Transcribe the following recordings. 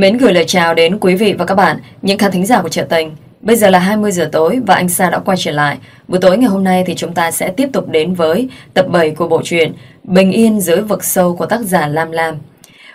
Mến gửi lời chào đến quý vị và các bạn, những khán thính giả của Trợ Tình. Bây giờ là 20 giờ tối và anh Sa đã quay trở lại. Buổi tối ngày hôm nay thì chúng ta sẽ tiếp tục đến với tập 7 của bộ truyện Bình Yên dưới vực sâu của tác giả Lam Lam.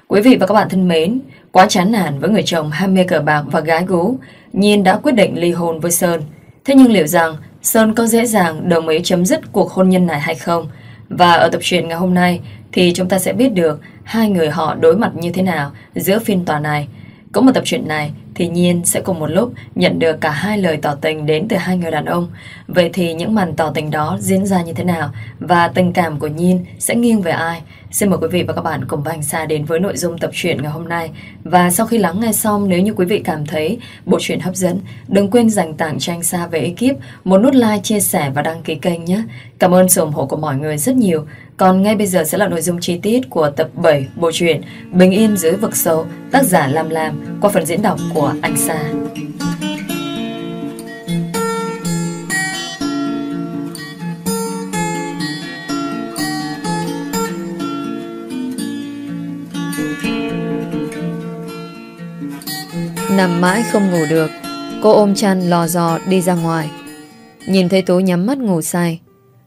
Quý vị và các bạn thân mến, quá chán nản với người chồng ham mê cờ bạc và gái gú, Nhiên đã quyết định ly hôn với Sơn. Thế nhưng liệu rằng Sơn có dễ dàng đồng ý chấm dứt cuộc hôn nhân này hay không? Và ở tập truyện ngày hôm nay thì chúng ta sẽ biết được hai người họ đối mặt như thế nào giữa phiên tòa này. Có một tập truyện này thì Nhiên sẽ cùng một lúc nhận được cả hai lời tỏ tình đến từ hai người đàn ông. Vậy thì những màn tỏ tình đó diễn ra như thế nào và tình cảm của Nhiên sẽ nghiêng về ai? Xin mời quý vị và các bạn cùng với xa Sa đến với nội dung tập truyện ngày hôm nay. Và sau khi lắng nghe xong, nếu như quý vị cảm thấy bộ truyện hấp dẫn, đừng quên dành tặng cho anh Sa về ekip một nút like, chia sẻ và đăng ký kênh nhé. Cảm ơn sự ủng hộ của mọi người rất nhiều. Còn ngay bây giờ sẽ là nội dung chi tiết của tập 7 bộ truyện Bình Yên dưới vực sâu, tác giả Lam Lam qua phần diễn đọc của anh Sa. Nằm mãi không ngủ được Cô ôm chăn lò dò đi ra ngoài Nhìn thấy Tú nhắm mắt ngủ say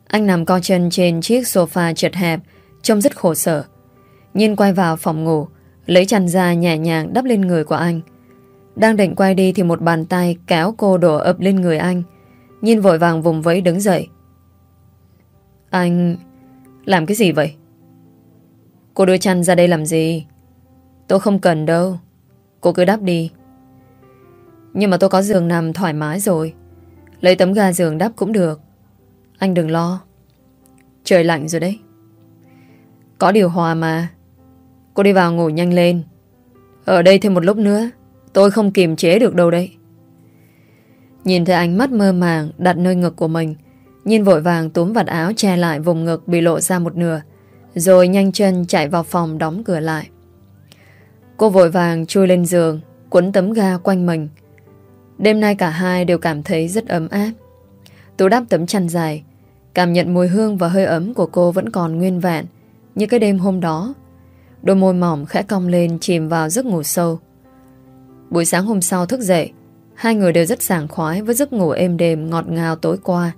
anh nằm co chân trên chiếc sofa chật hẹp, Trông rất khổ sở. Nhìn quay vào phòng ngủ, Lấy chăn ra nhẹ nhàng đắp lên người của anh. Đang định quay đi thì một bàn tay Kéo cô đổ ập lên người anh. Nhìn vội vàng vùng vẫy đứng dậy. Anh, Làm cái gì vậy? Cô đưa chăn ra đây làm gì? Tôi không cần đâu. Cô cứ đắp đi. Nhưng mà tôi có giường nằm thoải mái rồi. Lấy tấm ga giường đắp cũng được. Anh đừng lo. Trời lạnh rồi đấy. Có điều hòa mà. Cô đi vào ngủ nhanh lên. Ở đây thêm một lúc nữa, Tôi không kiềm chế được đâu đấy. Nhìn thấy ánh mắt mơ màng Đặt nơi ngực của mình Nhìn vội vàng túm vạt áo che lại vùng ngực Bị lộ ra một nửa, Rồi nhanh chân chạy vào phòng đóng cửa lại. Cô vội vàng chui lên giường, Quấn tấm ga quanh mình. Đêm nay cả hai đều cảm thấy rất ấm áp. Tú đắp tấm chăn dài Cảm nhận mùi hương và hơi ấm của cô vẫn còn nguyên vẹn. Như cái đêm hôm đó, Đôi môi mỏng khẽ cong lên Chìm vào giấc ngủ sâu. Buổi sáng hôm sau thức dậy, Hai người đều rất sảng khoái Với giấc ngủ êm đềm ngọt ngào tối qua.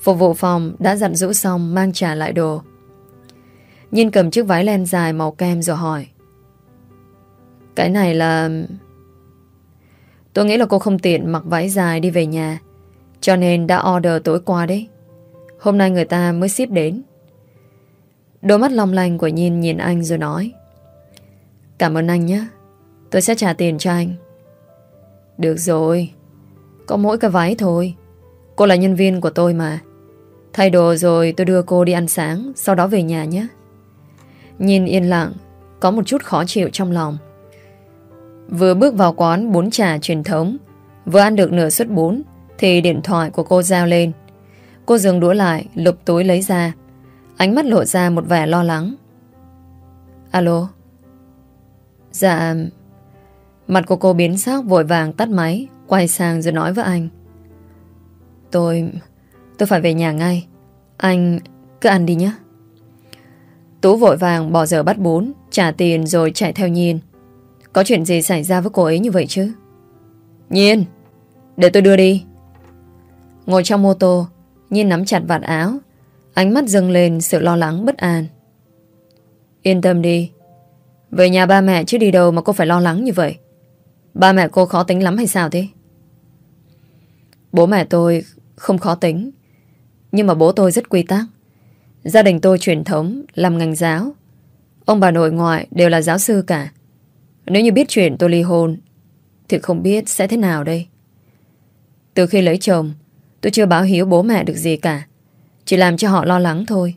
Phục vụ phòng đã dặn dỗ xong Mang trả lại đồ. Nhìn cầm chiếc váy len dài màu kem rồi hỏi. Cái này là... Tôi nghĩ là cô không tiện mặc váy dài đi về nhà, Cho nên đã order tối qua đấy. Hôm nay người ta mới ship đến. Đôi mắt long lanh của Nhìn nhìn anh rồi nói, Cảm ơn anh nhé, Tôi sẽ trả tiền cho anh. Được rồi, Có mỗi cái váy thôi, Cô là nhân viên của tôi mà. Thay đồ rồi tôi đưa cô đi ăn sáng, Sau đó về nhà nhé. Nhìn yên lặng, Có một chút khó chịu trong lòng. Vừa bước vào quán bún trà truyền thống, Vừa ăn được nửa suất bún, Thì điện thoại của cô giao lên. Cô dừng đũa lại, Lục túi lấy ra. Ánh mắt lộ ra một vẻ lo lắng. Alo? Dạ Mặt của cô biến sắc, vội vàng tắt máy, Quay sang rồi nói với anh. Tôi Tôi phải về nhà ngay. Anh, cứ ăn đi nhé. Tú vội vàng bỏ giờ bắt bún, Trả tiền rồi chạy theo Nhiên. Có chuyện gì xảy ra với cô ấy như vậy chứ? Nhiên, Để tôi đưa đi. Ngồi trong mô tô Nhiên nắm chặt vạt áo, Ánh mắt dâng lên sự lo lắng bất an. Yên tâm đi, Về nhà ba mẹ chứ đi đâu mà cô phải lo lắng như vậy. Ba mẹ cô khó tính lắm hay sao thế? Bố mẹ tôi không khó tính, Nhưng mà bố tôi rất quy tắc. Gia đình tôi truyền thống, Làm ngành giáo. Ông bà nội ngoại đều là giáo sư cả. Nếu như biết chuyện tôi ly hôn, Thì không biết sẽ thế nào đây. Từ khi lấy chồng Tôi chưa báo hiếu bố mẹ được gì cả. Chỉ làm cho họ lo lắng thôi.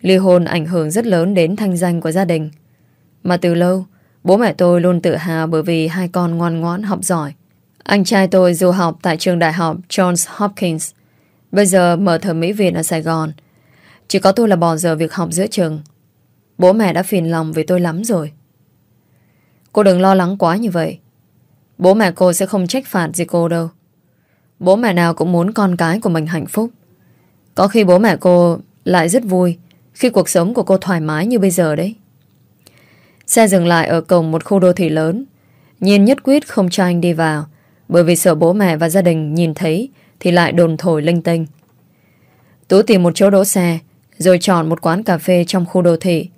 Ly hôn ảnh hưởng rất lớn đến thanh danh của gia đình. Mà từ lâu, Bố mẹ tôi luôn tự hào bởi vì hai con ngoan ngoãn học giỏi. Anh trai tôi du học tại trường đại học Johns Hopkins. Bây giờ mở thẩm mỹ viện ở Sài Gòn. Chỉ có tôi là bỏ giờ việc học giữa trường. Bố mẹ đã phiền lòng vì tôi lắm rồi. Cô đừng lo lắng quá như vậy. Bố mẹ cô sẽ không trách phạt gì cô đâu. Bố mẹ nào cũng muốn con cái của mình hạnh phúc Có khi bố mẹ cô lại rất vui Khi cuộc sống của cô thoải mái như bây giờ đấy Xe dừng lại ở cổng một khu đô thị lớn Nhiên nhất quyết không cho anh đi vào, bởi vì sợ bố mẹ và gia đình nhìn thấy thì lại đồn thổi linh tinh. Tú tìm một chỗ đỗ xe, rồi chọn một quán cà phê trong khu đô thị.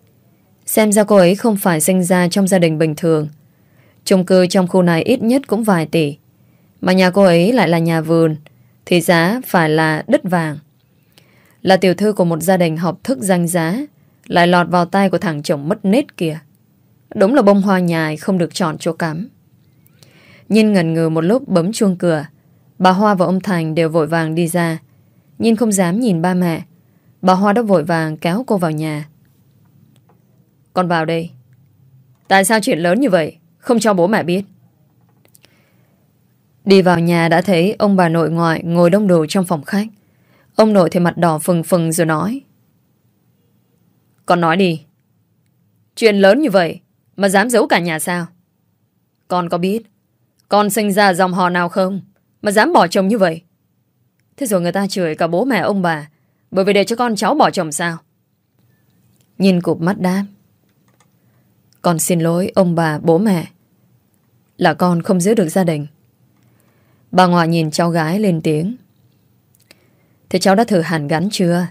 Xem ra cô ấy không phải sinh ra trong gia đình bình thường. chung cư trong khu này ít nhất cũng vài tỷ. Mà nhà cô ấy lại là nhà vườn, thì giá phải là đất vàng. Là tiểu thư của một gia đình học thức danh giá, lại lọt vào tay của thằng chồng mất nết kìa. Đúng là bông hoa nhài không được chọn chỗ cắm. Nhìn ngần ngừ một lúc bấm chuông cửa. Bà Hoa và ông Thành đều vội vàng đi ra. Nhìn không dám nhìn ba mẹ. Bà Hoa đã vội vàng kéo cô vào nhà. Con vào đây. Tại sao chuyện lớn như vậy? Không cho bố mẹ biết. Đi vào nhà đã thấy ông bà nội ngoại ngồi đông đủ trong phòng khách. Ông nội thì mặt đỏ phừng phừng rồi nói. Con nói đi. Chuyện lớn như vậy mà dám giấu cả nhà sao? Con có biết con sinh ra dòng họ nào không mà dám bỏ chồng như vậy? Thế rồi người ta chửi cả bố mẹ ông bà bởi vì để cho con cháu bỏ chồng sao? Nhìn cụp mắt đáp. Con xin lỗi ông bà, bố mẹ. Là con không giữ được gia đình. Bà ngoại nhìn cháu gái lên tiếng. Thế cháu đã thử hàn gắn chưa?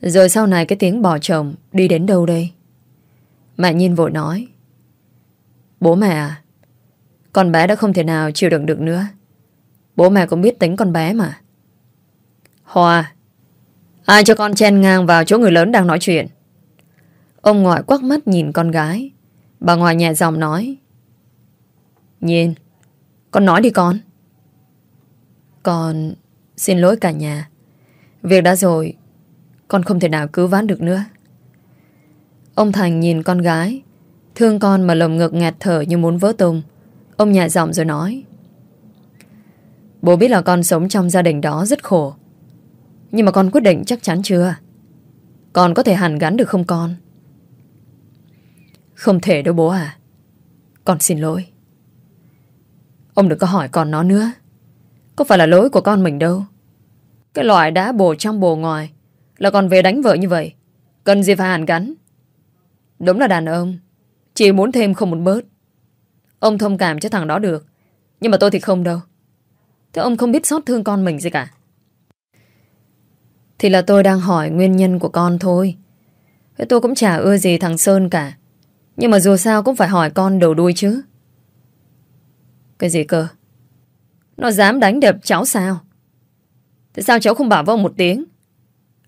Rồi sau này cái tiếng bỏ chồng đi đến đâu đây? Mẹ nhìn vội nói. Bố mẹ à, con bé đã không thể nào chịu đựng được nữa. Bố mẹ cũng biết tính con bé mà. Hòa, ai cho con chen ngang vào chỗ người lớn đang nói chuyện? Ông ngoại quắc mắt nhìn con gái. Bà ngoại nhẹ giọng nói. Nhìn, con nói đi con. Con xin lỗi cả nhà. Việc đã rồi, con không thể nào cứu vãn được nữa. Ông Thành nhìn con gái, thương con mà lồng ngực nghẹt thở như muốn vỡ tung. Ông nhẹ giọng rồi nói. Bố biết là con sống trong gia đình đó rất khổ. Nhưng mà con quyết định chắc chắn chưa? Con có thể hàn gắn được không con? Không thể đâu bố à. Con xin lỗi. Ông đừng có hỏi con nó nữa. Có phải là lỗi của con mình đâu. Cái loại đã bồ trong bồ ngoài là còn về đánh vợ như vậy. Cần gì phải hàn gắn. Đúng là đàn ông. Chỉ muốn thêm không muốn bớt. Ông thông cảm cho thằng đó được. Nhưng mà tôi thì không đâu. Thế ông không biết xót thương con mình gì cả. Thì là tôi đang hỏi nguyên nhân của con thôi. Thế tôi cũng chả ưa gì thằng Sơn cả. Nhưng mà dù sao cũng phải hỏi con đầu đuôi chứ. Cái gì cơ? Nó dám đánh đập cháu sao? Thế sao cháu không bảo với ông một tiếng?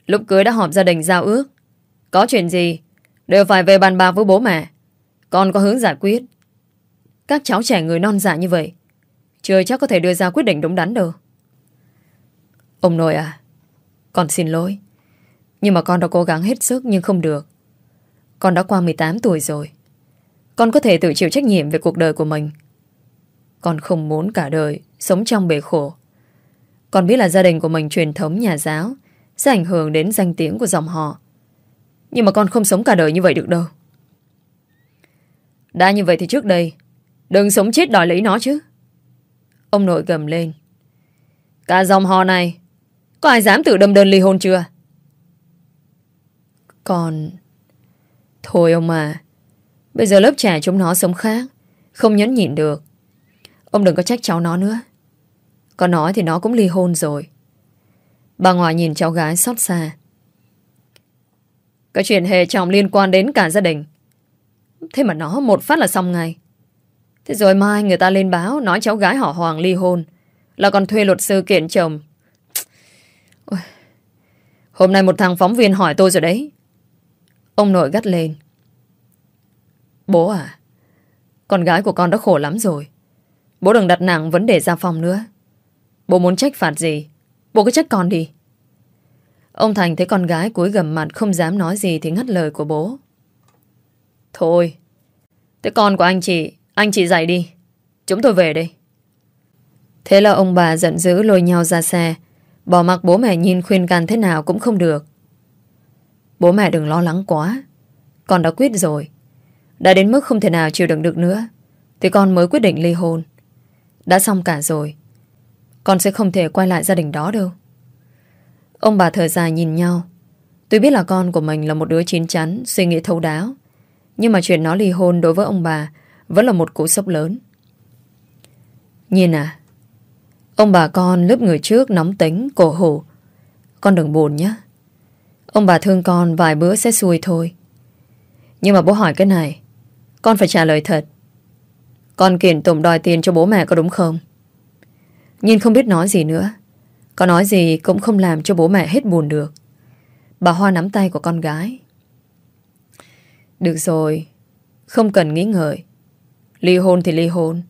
Lúc cưới đã họp gia đình giao ước. Có chuyện gì, đều phải về bàn bạc với bố mẹ. Con có hướng giải quyết. Các cháu trẻ người non dạ như vậy, Chưa chắc có thể đưa ra quyết định đúng đắn đâu Ông nội à Con xin lỗi Nhưng mà con đã cố gắng hết sức nhưng không được Con đã qua 18 tuổi rồi Con có thể tự chịu trách nhiệm về cuộc đời của mình con không muốn cả đời, Sống trong bể khổ. Con biết là gia đình của mình truyền thống nhà giáo, Sẽ ảnh hưởng đến danh tiếng của dòng họ. Nhưng mà con không sống cả đời như vậy được đâu. Đã như vậy thì trước đây, Đừng sống chết đòi lấy nó chứ. Ông nội gầm lên. Cả dòng họ này, Có ai dám tự đâm đơn ly hôn chưa? Còn Thôi ông à Bây giờ lớp trẻ chúng nó sống khác, Không nhẫn nhịn được. Ông đừng có trách cháu nó nữa Có nói thì nó cũng ly hôn rồi Bà ngoại nhìn cháu gái xót xa Cái chuyện hề trọng liên quan đến cả gia đình Thế mà nó một phát là xong ngay Thế rồi mai người ta lên báo nói cháu gái họ Hoàng ly hôn. Là còn thuê luật sư kiện chồng. Ôi. Hôm nay một thằng phóng viên hỏi tôi rồi đấy. Ông nội gắt lên. Bố à, con gái của con đã khổ lắm rồi. Bố đừng đặt nặng vấn đề gia phòng nữa. Bố muốn trách phạt gì, bố cứ trách con đi. Ông Thành thấy con gái cúi gầm mặt không dám nói gì thì ngắt lời của bố. Thôi, thế con của anh chị anh chị dạy đi. Chúng tôi về đây. Thế là ông bà giận dữ lôi nhau ra xe. Bỏ mặc bố mẹ nhìn khuyên can thế nào cũng không được. Bố mẹ đừng lo lắng quá. Con đã quyết rồi. Đã đến mức không thể nào chịu đựng được nữa. Thì con mới quyết định ly hôn. Đã xong cả rồi. Con sẽ không thể quay lại gia đình đó đâu. Ông bà thở dài nhìn nhau. Tôi biết là con của mình là một đứa chín chắn, Suy nghĩ thấu đáo. Nhưng mà chuyện nó ly hôn đối với ông bà vẫn là một cú sốc lớn. Nhìn à Ông bà con lớp người trước nóng tính, Cổ hủ. Con đừng buồn nhé. Ông bà thương con vài bữa sẽ xuôi thôi. Nhưng mà bố hỏi cái này, Con phải trả lời thật. Con kiện tụng đòi tiền cho bố mẹ có đúng không? Nhìn không biết nói gì nữa. Có nói gì cũng không làm cho bố mẹ hết buồn được. Bà Hoa nắm tay của con gái. Được rồi, Không cần nghĩ ngợi. Ly hôn thì ly hôn.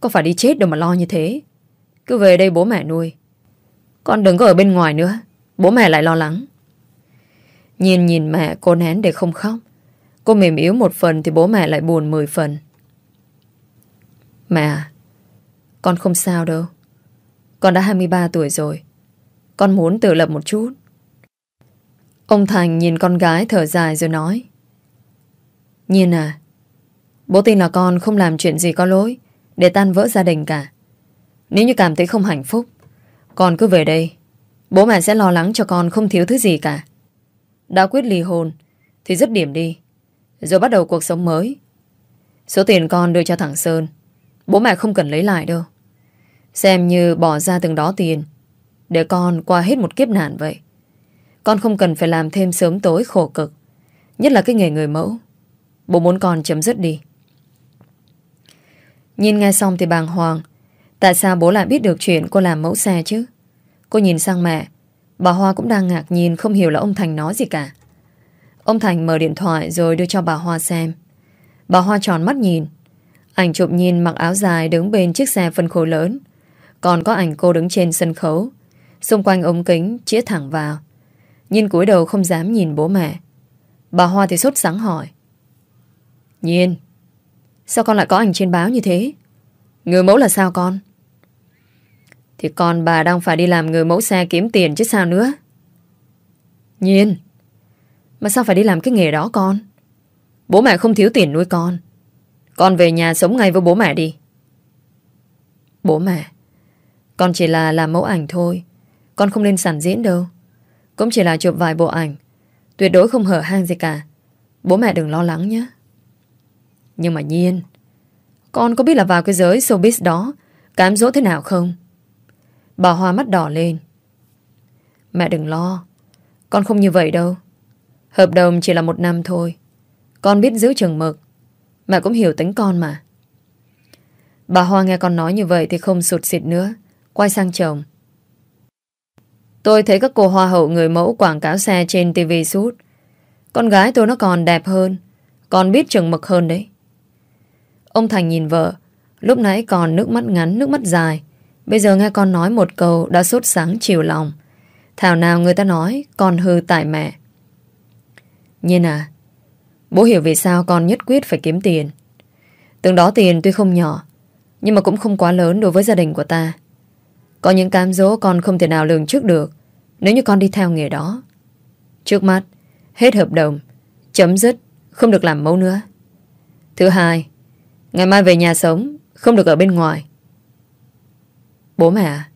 Có phải đi chết đâu mà lo như thế? Cứ về đây bố mẹ nuôi. Con đừng có ở bên ngoài nữa. Bố mẹ lại lo lắng. Nhìn nhìn mẹ cô nén để không khóc. Cô mềm yếu một phần Thì bố mẹ lại buồn mười phần. Mẹ à, Con không sao đâu. Con đã 23 tuổi rồi. Con muốn tự lập một chút. Ông Thành nhìn con gái thở dài rồi nói. Nhiên à Bố tin là con không làm chuyện gì có lỗi Để tan vỡ gia đình cả. Nếu như cảm thấy không hạnh phúc, Con cứ về đây. Bố mẹ sẽ lo lắng cho con không thiếu thứ gì cả. Đã quyết ly hôn, Thì dứt điểm đi. Rồi bắt đầu cuộc sống mới. Số tiền con đưa cho thằng Sơn. Bố mẹ không cần lấy lại đâu. Xem như bỏ ra từng đó tiền. Để con qua hết một kiếp nạn vậy. Con không cần phải làm thêm sớm tối khổ cực. Nhất là cái nghề người mẫu. Bố muốn con chấm dứt đi. Nhìn nghe xong thì bàng hoàng. Tại sao bố lại biết được chuyện cô làm mẫu xe chứ? Cô nhìn sang mẹ. Bà Hoa cũng đang ngạc nhìn Không hiểu là ông Thành nói gì cả. Ông Thành mở điện thoại rồi đưa cho bà Hoa xem. Bà Hoa tròn mắt nhìn. Ảnh chụp nhìn mặc áo dài Đứng bên chiếc xe phân khối lớn. Còn có ảnh cô đứng trên sân khấu. Xung quanh ống kính chĩa thẳng vào. Nhìn cúi đầu không dám nhìn bố mẹ. Bà Hoa thì sốt sáng hỏi. Nhiên, Sao con lại có ảnh trên báo như thế? Người mẫu là sao con? Thì con bà đang phải đi làm người mẫu xe kiếm tiền chứ sao nữa? Nhiên, Mà sao phải đi làm cái nghề đó con? Bố mẹ không thiếu tiền nuôi con. Con về nhà sống ngay với bố mẹ đi. Bố mẹ, Con chỉ là làm mẫu ảnh thôi. Con không nên sản diễn đâu. Cũng chỉ là chụp vài bộ ảnh. Tuyệt đối không hở hang gì cả. Bố mẹ đừng lo lắng nhé. Nhưng mà nhiên, Con có biết là vào cái giới showbiz đó, Cám dỗ thế nào không? Bà Hoa mắt đỏ lên. Mẹ đừng lo, Con không như vậy đâu. Hợp đồng chỉ là một năm thôi. Con biết giữ chừng mực. Mẹ cũng hiểu tính con mà. Bà Hoa nghe con nói như vậy Thì không sụt xịt nữa, Quay sang chồng. Tôi thấy các cô hoa hậu người mẫu quảng cáo xe trên TV suốt. Con gái tôi nó còn đẹp hơn, Còn biết chừng mực hơn đấy. Ông Thành nhìn vợ, Lúc nãy còn nước mắt ngắn, nước mắt dài. Bây giờ nghe con nói một câu Đã sốt sáng chiều lòng. Thảo nào người ta nói, con hư tại mẹ. Nhiên à Bố hiểu vì sao con nhất quyết phải kiếm tiền. Từng đó tiền tuy không nhỏ, Nhưng mà cũng không quá lớn đối với gia đình của ta. Có những cam dỗ con không thể nào lường trước được, Nếu như con đi theo nghề đó. Trước mắt, Hết hợp đồng, Chấm dứt, Không được làm mẫu nữa. Thứ hai, Ngày mai về nhà sống, Không được ở bên ngoài. Bố mẹ à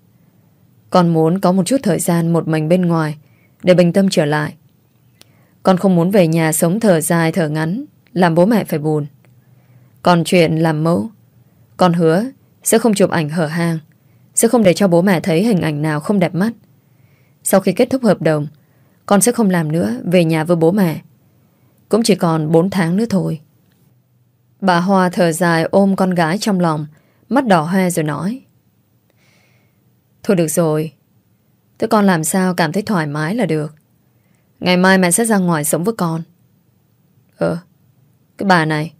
Con muốn có một chút thời gian một mình bên ngoài Để bình tâm trở lại. Con không muốn về nhà sống thở dài thở ngắn, Làm bố mẹ phải buồn. Còn chuyện làm mẫu, Con hứa sẽ không chụp ảnh hở hang, Sẽ không để cho bố mẹ thấy hình ảnh nào không đẹp mắt. Sau khi kết thúc hợp đồng, Con sẽ không làm nữa Về nhà với bố mẹ. Cũng chỉ còn 4 tháng nữa thôi. Bà Hoa thở dài ôm con gái trong lòng, Mắt đỏ hoe rồi nói. Thôi được rồi, Thế con làm sao cảm thấy thoải mái là được? Ngày mai mẹ sẽ ra ngoài sống với con. Ờ Cái bà này.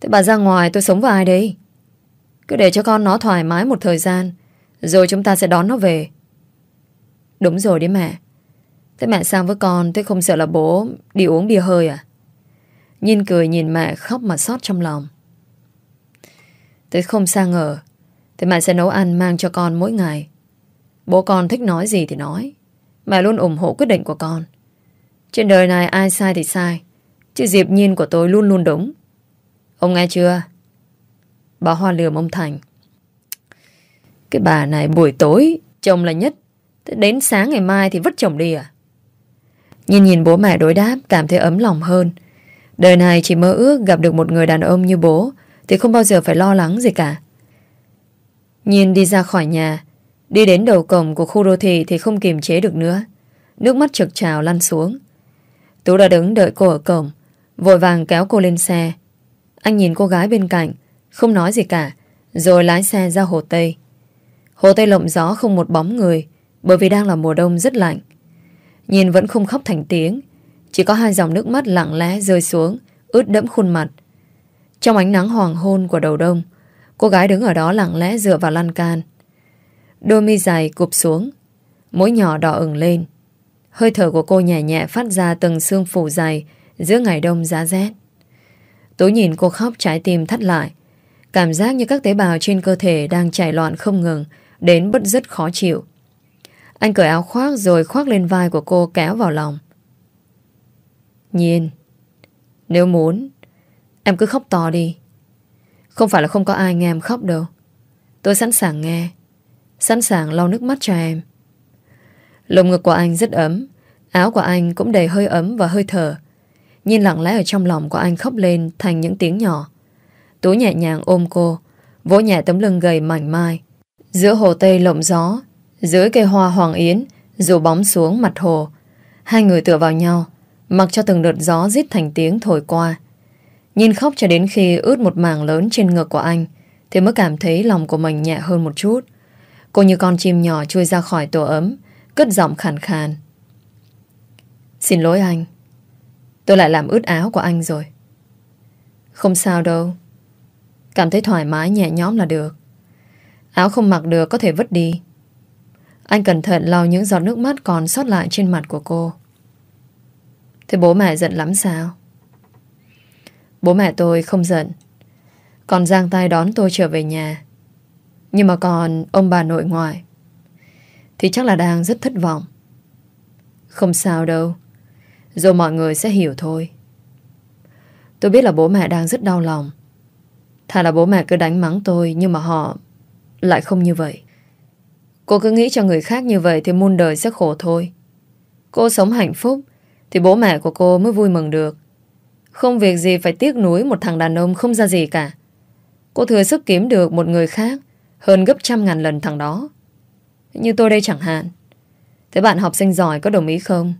Thế bà ra ngoài tôi sống với ai đây? Cứ để cho con nó thoải mái một thời gian, Rồi chúng ta sẽ đón nó về. Đúng rồi đấy mẹ. Thế mẹ sang với con, Thế không sợ là bố đi uống bia hơi à? Nhìn cười nhìn mẹ khóc mà xót trong lòng. Thế không sang ngờ, thế mẹ sẽ nấu ăn mang cho con mỗi ngày. Bố con thích nói gì thì nói. Mẹ luôn ủng hộ quyết định của con. Trên đời này ai sai thì sai. Chứ Diệp Nhiên của tôi luôn luôn đúng. Ông nghe chưa? Bà Hoa lườm ông Thành. Cái bà này buổi tối, Chồng là nhất. Đến sáng ngày mai thì vứt chồng đi à? Nhìn nhìn bố mẹ đối đáp, Cảm thấy ấm lòng hơn. Đời này chỉ mơ ước gặp được một người đàn ông như bố, Thì không bao giờ phải lo lắng gì cả. Nhìn đi ra khỏi nhà. Đi đến đầu cổng của khu đô thị Thì không kiềm chế được nữa. Nước mắt trực trào lăn xuống. Tú đã đứng đợi cô ở cổng, Vội vàng kéo cô lên xe. Anh nhìn cô gái bên cạnh, Không nói gì cả, Rồi lái xe ra Hồ Tây. Hồ Tây lộng gió không một bóng người, Bởi vì đang là mùa đông rất lạnh. Nhìn vẫn không khóc thành tiếng, Chỉ có hai dòng nước mắt lặng lẽ rơi xuống, Ướt đẫm khuôn mặt. Trong ánh nắng hoàng hôn của đầu đông, Cô gái đứng ở đó lặng lẽ dựa vào lan can. Đôi mi dài cụp xuống, Mũi nhỏ đỏ ửng lên. Hơi thở của cô nhẹ nhẹ phát ra từng xương phủ dày giữa ngày đông giá rét. Tối nhìn cô khóc trái tim thắt lại. Cảm giác như các tế bào trên cơ thể đang chảy loạn không ngừng, đến bất dứt khó chịu. Anh cởi áo khoác rồi khoác lên vai của cô kéo vào lòng. Nhiên, nếu muốn, em cứ khóc to đi. Không phải là không có ai nghe em khóc đâu. Tôi sẵn sàng nghe, sẵn sàng lau nước mắt cho em. Lồng ngực của anh rất ấm, Áo của anh cũng đầy hơi ấm và hơi thở. Nhìn lặng lẽ ở trong lòng của anh khóc lên Thành những tiếng nhỏ. Tú nhẹ nhàng ôm cô, Vỗ nhẹ tấm lưng gầy mảnh mai. Giữa hồ Tây lộng gió, Dưới cây hoa hoàng yến, Dù bóng xuống mặt hồ, Hai người tựa vào nhau, Mặc cho từng đợt gió rít thành tiếng thổi qua. Nhìn khóc cho đến khi ướt một mảng lớn trên ngực của anh, Thì mới cảm thấy lòng của mình nhẹ hơn một chút. Cô như con chim nhỏ chui ra khỏi tổ ấm Cất giọng khàn khàn. Xin lỗi anh, Tôi lại làm ướt áo của anh rồi. Không sao đâu, Cảm thấy thoải mái nhẹ nhõm là được. Áo không mặc được có thể vứt đi. Anh cẩn thận lau những giọt nước mắt còn sót lại trên mặt của cô. Thế bố mẹ giận lắm sao? Bố mẹ tôi không giận. Còn giang tay đón tôi trở về nhà. Nhưng mà còn ông bà nội ngoại thì chắc là đang rất thất vọng. Không sao đâu. Rồi mọi người sẽ hiểu thôi. Tôi biết là bố mẹ đang rất đau lòng. Thà là bố mẹ cứ đánh mắng tôi, Nhưng mà họ lại không như vậy. Cô cứ nghĩ cho người khác như vậy Thì muôn đời sẽ khổ thôi. Cô sống hạnh phúc Thì bố mẹ của cô mới vui mừng được. Không việc gì phải tiếc nuối Một thằng đàn ông không ra gì cả. Cô thừa sức kiếm được một người khác Hơn gấp trăm ngàn lần thằng đó như tôi đây chẳng hạn. Thế bạn học sinh giỏi có đồng ý không?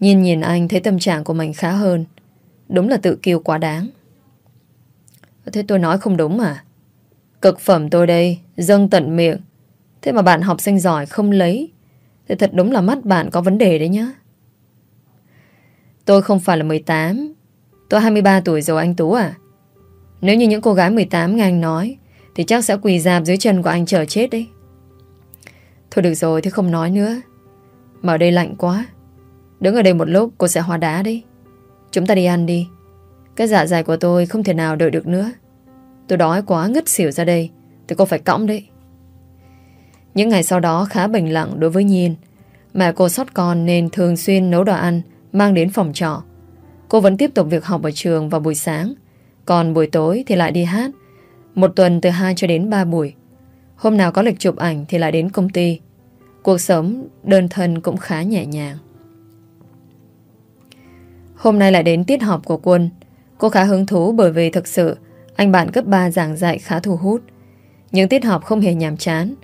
Nhìn nhìn anh, thấy tâm trạng của mình khá hơn. Đúng là tự kiêu quá đáng. Thế tôi nói không đúng à? Cực phẩm tôi đây, Dâng tận miệng. Thế mà bạn học sinh giỏi không lấy. Thì thật đúng là mắt bạn có vấn đề đấy nhá. Tôi không phải là 18 Tôi 23 tuổi rồi anh Tú à. Nếu như những cô gái 18 nghe anh nói, Thì chắc sẽ quỳ dạp dưới chân của anh chờ chết đấy. Thôi được rồi, thế không nói nữa. Mà ở đây lạnh quá. Đứng ở đây một lúc cô sẽ hóa đá đi. Chúng ta đi ăn đi. Cái dạ dày của tôi không thể nào đợi được nữa. Tôi đói quá ngất xỉu ra đây. Thì cô phải cõng đấy. Những ngày sau đó khá bình lặng đối với Nhiên. Mẹ cô sót con nên thường xuyên nấu đồ ăn mang đến phòng trọ. Cô vẫn tiếp tục việc học ở trường vào buổi sáng. Còn buổi tối thì lại đi hát. Một tuần từ 2 cho đến 3 buổi. Hôm nào có lịch chụp ảnh thì lại đến công ty. Cuộc sống đơn thân cũng khá nhẹ nhàng. Hôm nay lại đến tiết họp của quân. Cô khá hứng thú bởi vì thực sự anh bạn cấp 3 giảng dạy khá thu hút. Những tiết họp không hề nhàm chán.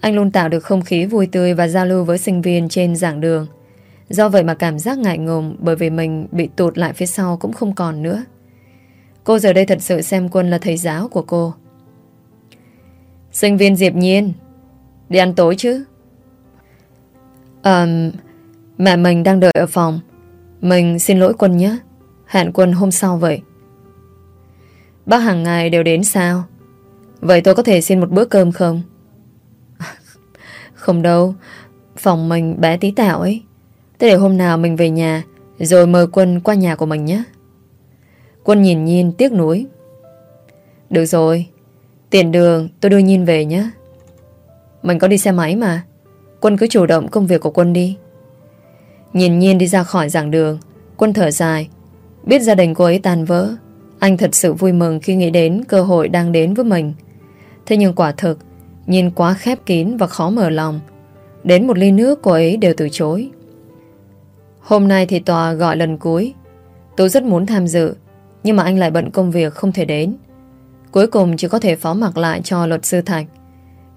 Anh luôn tạo được không khí vui tươi và giao lưu với sinh viên trên giảng đường. Do vậy mà cảm giác ngại ngùng bởi vì mình bị tụt lại phía sau cũng không còn nữa. Cô giờ đây thật sự xem quân là thầy giáo của cô. Sinh viên Diệp Nhiên, Đi ăn tối chứ? À Mẹ mình đang đợi ở phòng. Mình xin lỗi quân nhé. Hẹn quân hôm sau vậy. Bác hàng ngày đều đến sao? Vậy tôi có thể xin một bữa cơm không? Không đâu. Phòng mình bé tí tạo ấy. Thế để hôm nào mình về nhà, Rồi mời quân qua nhà của mình nhé. Quân nhìn nhìn tiếc nuối. Được rồi. Tiền đường, tôi đưa Nhiên về nhé. Mình có đi xe máy mà. Quân cứ chủ động công việc của Quân đi. Nhìn Nhiên đi ra khỏi giảng đường, Quân thở dài. Biết gia đình cô ấy tan vỡ, Anh thật sự vui mừng khi nghĩ đến cơ hội đang đến với mình. Thế nhưng quả thực nhìn quá khép kín và khó mở lòng. Đến một ly nước cô ấy đều từ chối. Hôm nay thì tòa gọi lần cuối. Tôi rất muốn tham dự, Nhưng mà anh lại bận công việc không thể đến. Cuối cùng chỉ có thể phó mặc lại cho luật sư Thạch.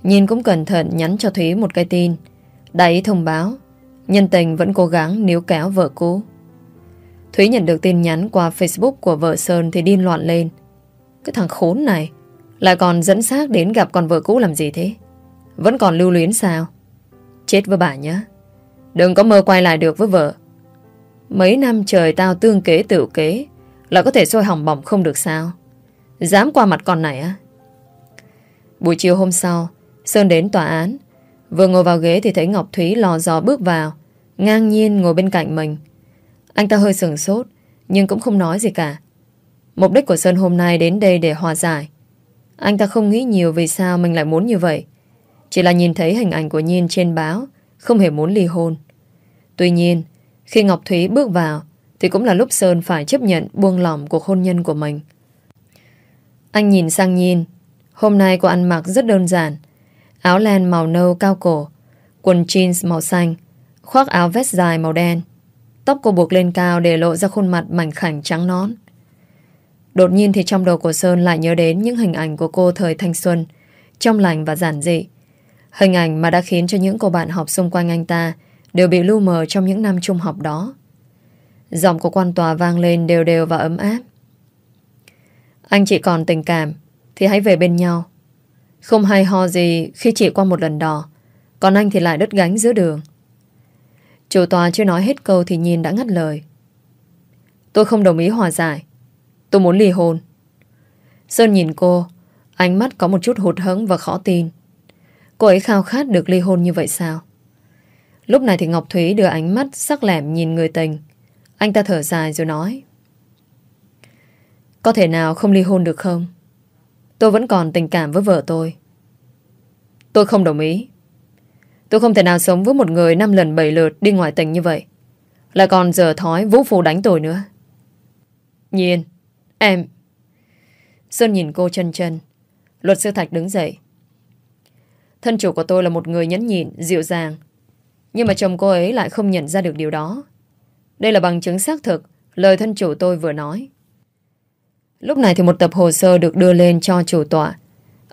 Nhìn cũng cẩn thận nhắn cho Thúy một cái tin. Đại ý thông báo, nhân tình vẫn cố gắng níu kéo vợ cũ. Thúy nhận được tin nhắn qua Facebook của vợ Sơn thì điên loạn lên. Cái thằng khốn này lại còn dẫn xác đến gặp con vợ cũ làm gì thế? Vẫn còn lưu luyến sao? Chết với bà nhé. Đừng có mơ quay lại được với vợ. Mấy năm trời tao tương kế tự kế là có thể sôi hỏng bỏng không được sao? Dám qua mặt con này á? Buổi chiều hôm sau, Sơn đến tòa án. Vừa ngồi vào ghế thì thấy Ngọc Thúy lò dò bước vào, ngang nhiên ngồi bên cạnh mình. Anh ta hơi sừng sốt, nhưng cũng không nói gì cả. Mục đích của Sơn hôm nay đến đây để hòa giải. Anh ta không nghĩ nhiều vì sao mình lại muốn như vậy. Chỉ là nhìn thấy hình ảnh của Nhiên trên báo, không hề muốn ly hôn. Tuy nhiên, khi Ngọc Thúy bước vào, thì cũng là lúc Sơn phải chấp nhận buông lỏng cuộc hôn nhân của mình. Anh nhìn sang nhìn hôm nay cô ăn mặc rất đơn giản. Áo len màu nâu cao cổ, quần jeans màu xanh, khoác áo vest dài màu đen. Tóc cô buộc lên cao để lộ ra khuôn mặt mảnh khảnh trắng nón. Đột nhiên thì trong đầu của Sơn lại nhớ đến những hình ảnh của cô thời thanh xuân, trong lành và giản dị. Hình ảnh mà đã khiến cho những cô bạn học xung quanh anh ta đều bị lưu mờ trong những năm trung học đó. Giọng của quan tòa vang lên đều đều và ấm áp. Anh chị còn tình cảm thì hãy về bên nhau. Không hay ho gì khi chị qua một lần đò, còn anh thì lại đứt gánh giữa đường. Chủ tòa chưa nói hết câu thì nhìn đã ngắt lời. Tôi không đồng ý hòa giải. Tôi muốn ly hôn. Sơn nhìn cô, ánh mắt có một chút hụt hẫng và khó tin. Cô ấy khao khát được ly hôn như vậy sao? Lúc này thì Ngọc Thúy đưa ánh mắt sắc lẻm nhìn người tình. Anh ta thở dài rồi nói. Có thể nào không ly hôn được không? Tôi vẫn còn tình cảm với vợ tôi. Tôi không đồng ý. Tôi không thể nào sống với một người năm lần bảy lượt đi ngoài tình như vậy. Lại còn giờ thói vũ phù đánh tôi nữa. Nhiên, em... Sơn nhìn cô chân chân. Luật sư Thạch đứng dậy. Thân chủ của tôi là một người nhẫn nhịn, dịu dàng. Nhưng mà chồng cô ấy lại không nhận ra được điều đó. Đây là bằng chứng xác thực lời thân chủ tôi vừa nói. Lúc này thì một tập hồ sơ được đưa lên cho chủ tọa.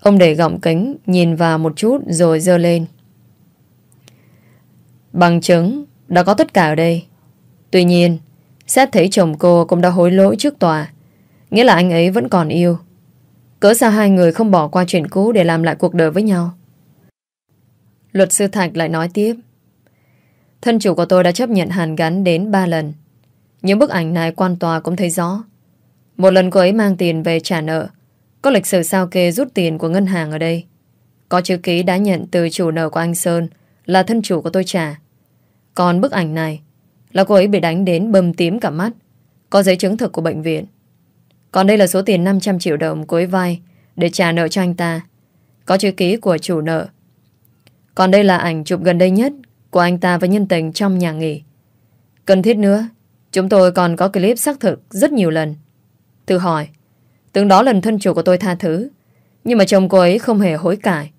Ông để gọng kính, nhìn vào một chút rồi dơ lên. Bằng chứng đã có tất cả ở đây. Tuy nhiên, xét thấy chồng cô cũng đã hối lỗi trước tòa. Nghĩa là anh ấy vẫn còn yêu. Cớ sao hai người không bỏ qua chuyện cũ để làm lại cuộc đời với nhau? Luật sư Thạch lại nói tiếp. Thân chủ của tôi đã chấp nhận hàn gắn đến 3 lần. Những bức ảnh này quan tòa cũng thấy rõ. Một lần cô ấy mang tiền về trả nợ. Có lịch sử sao kê rút tiền của ngân hàng ở đây. Có chữ ký đã nhận từ chủ nợ của anh Sơn là thân chủ của tôi trả. Còn bức ảnh này là cô ấy bị đánh đến bầm tím cả mắt. Có giấy chứng thực của bệnh viện. Còn đây là số tiền 500 triệu đồng cô ấy vay để trả nợ cho anh ta. Có chữ ký của chủ nợ. Còn đây là ảnh chụp gần đây nhất của anh ta và nhân tình trong nhà nghỉ. Cần thiết nữa, chúng tôi còn có clip xác thực rất nhiều lần. Tự hỏi, từng đó lần thân chủ của tôi tha thứ, nhưng mà chồng cô ấy không hề hối cải.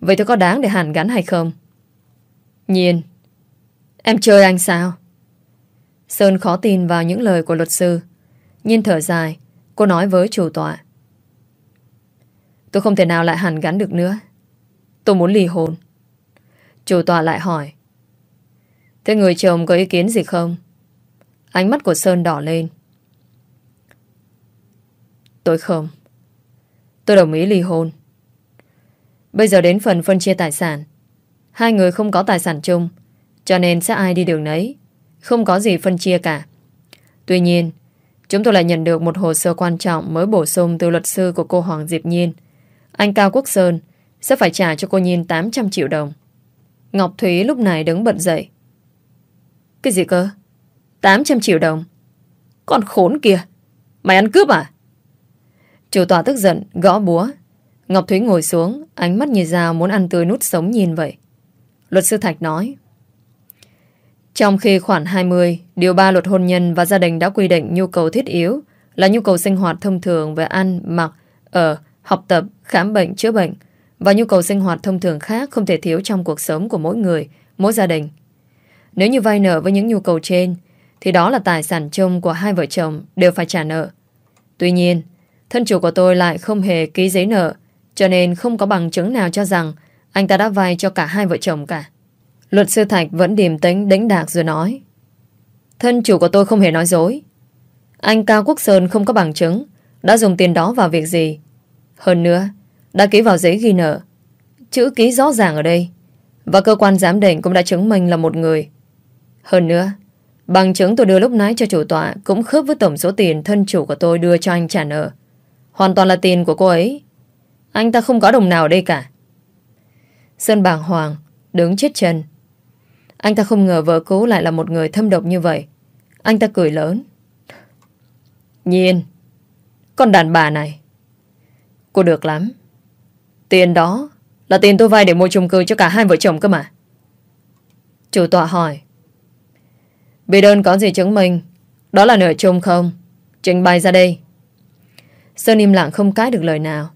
Vậy tôi có đáng để hàn gắn hay không? Nhiên, em chơi anh sao? Sơn khó tin vào những lời của luật sư. Nhiên thở dài, cô nói với chủ tọa. Tôi không thể nào lại hàn gắn được nữa. Tôi muốn ly hôn. Chủ tọa lại hỏi. Thế người chồng có ý kiến gì không? Ánh mắt của Sơn đỏ lên. Tôi không. Tôi đồng ý ly hôn. Bây giờ đến phần phân chia tài sản. Hai người không có tài sản chung, cho nên sẽ ai đi đường nấy. Không có gì phân chia cả. Tuy nhiên, chúng tôi lại nhận được một hồ sơ quan trọng mới bổ sung từ luật sư của cô Hoàng Diệp Nhiên. Anh Cao Quốc Sơn sẽ phải trả cho cô Nhiên 800 triệu đồng. Ngọc Thúy lúc này đứng bật dậy. Cái gì cơ? 800 triệu đồng. Con khốn kìa. Mày ăn cướp à? Chủ tòa tức giận, gõ búa. Ngọc Thúy ngồi xuống, ánh mắt như dao muốn ăn tươi nút sống nhìn vậy. Luật sư Thạch nói. Trong khi khoản 20, điều 3 luật hôn nhân và gia đình đã quy định nhu cầu thiết yếu là nhu cầu sinh hoạt thông thường về ăn, mặc, ở, học tập, khám bệnh, chữa bệnh và nhu cầu sinh hoạt thông thường khác không thể thiếu trong cuộc sống của mỗi người, mỗi gia đình. Nếu như vay nợ với những nhu cầu trên, thì đó là tài sản chung của hai vợ chồng đều phải trả nợ. Tuy nhiên, Thân chủ của tôi lại không hề ký giấy nợ, Cho nên không có bằng chứng nào cho rằng Anh ta đã vay cho cả hai vợ chồng cả. Luật sư Thạch vẫn điềm tĩnh đánh đạc rồi nói. Thân chủ của tôi không hề nói dối. Anh Cao Quốc Sơn không có bằng chứng, Đã dùng tiền đó vào việc gì? Hơn nữa, Đã ký vào giấy ghi nợ. Chữ ký rõ ràng ở đây. Và cơ quan giám định cũng đã chứng minh là một người. Hơn nữa, Bằng chứng tôi đưa lúc nãy cho chủ tọa Cũng khớp với tổng số tiền thân chủ của tôi đưa cho anh trả nợ. Hoàn toàn là tiền của cô ấy. Anh ta không có đồng nào ở đây cả. Sơn bàng hoàng, Đứng chết chân. Anh ta không ngờ vợ cũ lại là một người thâm độc như vậy. Anh ta cười lớn. Nhiên, Con đàn bà này, Cô được lắm. Tiền đó là tiền tôi vay để mua chung cư cho cả hai vợ chồng cơ mà. Chủ tọa hỏi. Bị đơn có gì chứng minh Đó là nợ chung không? Trình bày ra đây. Sơn im lặng không cãi được lời nào.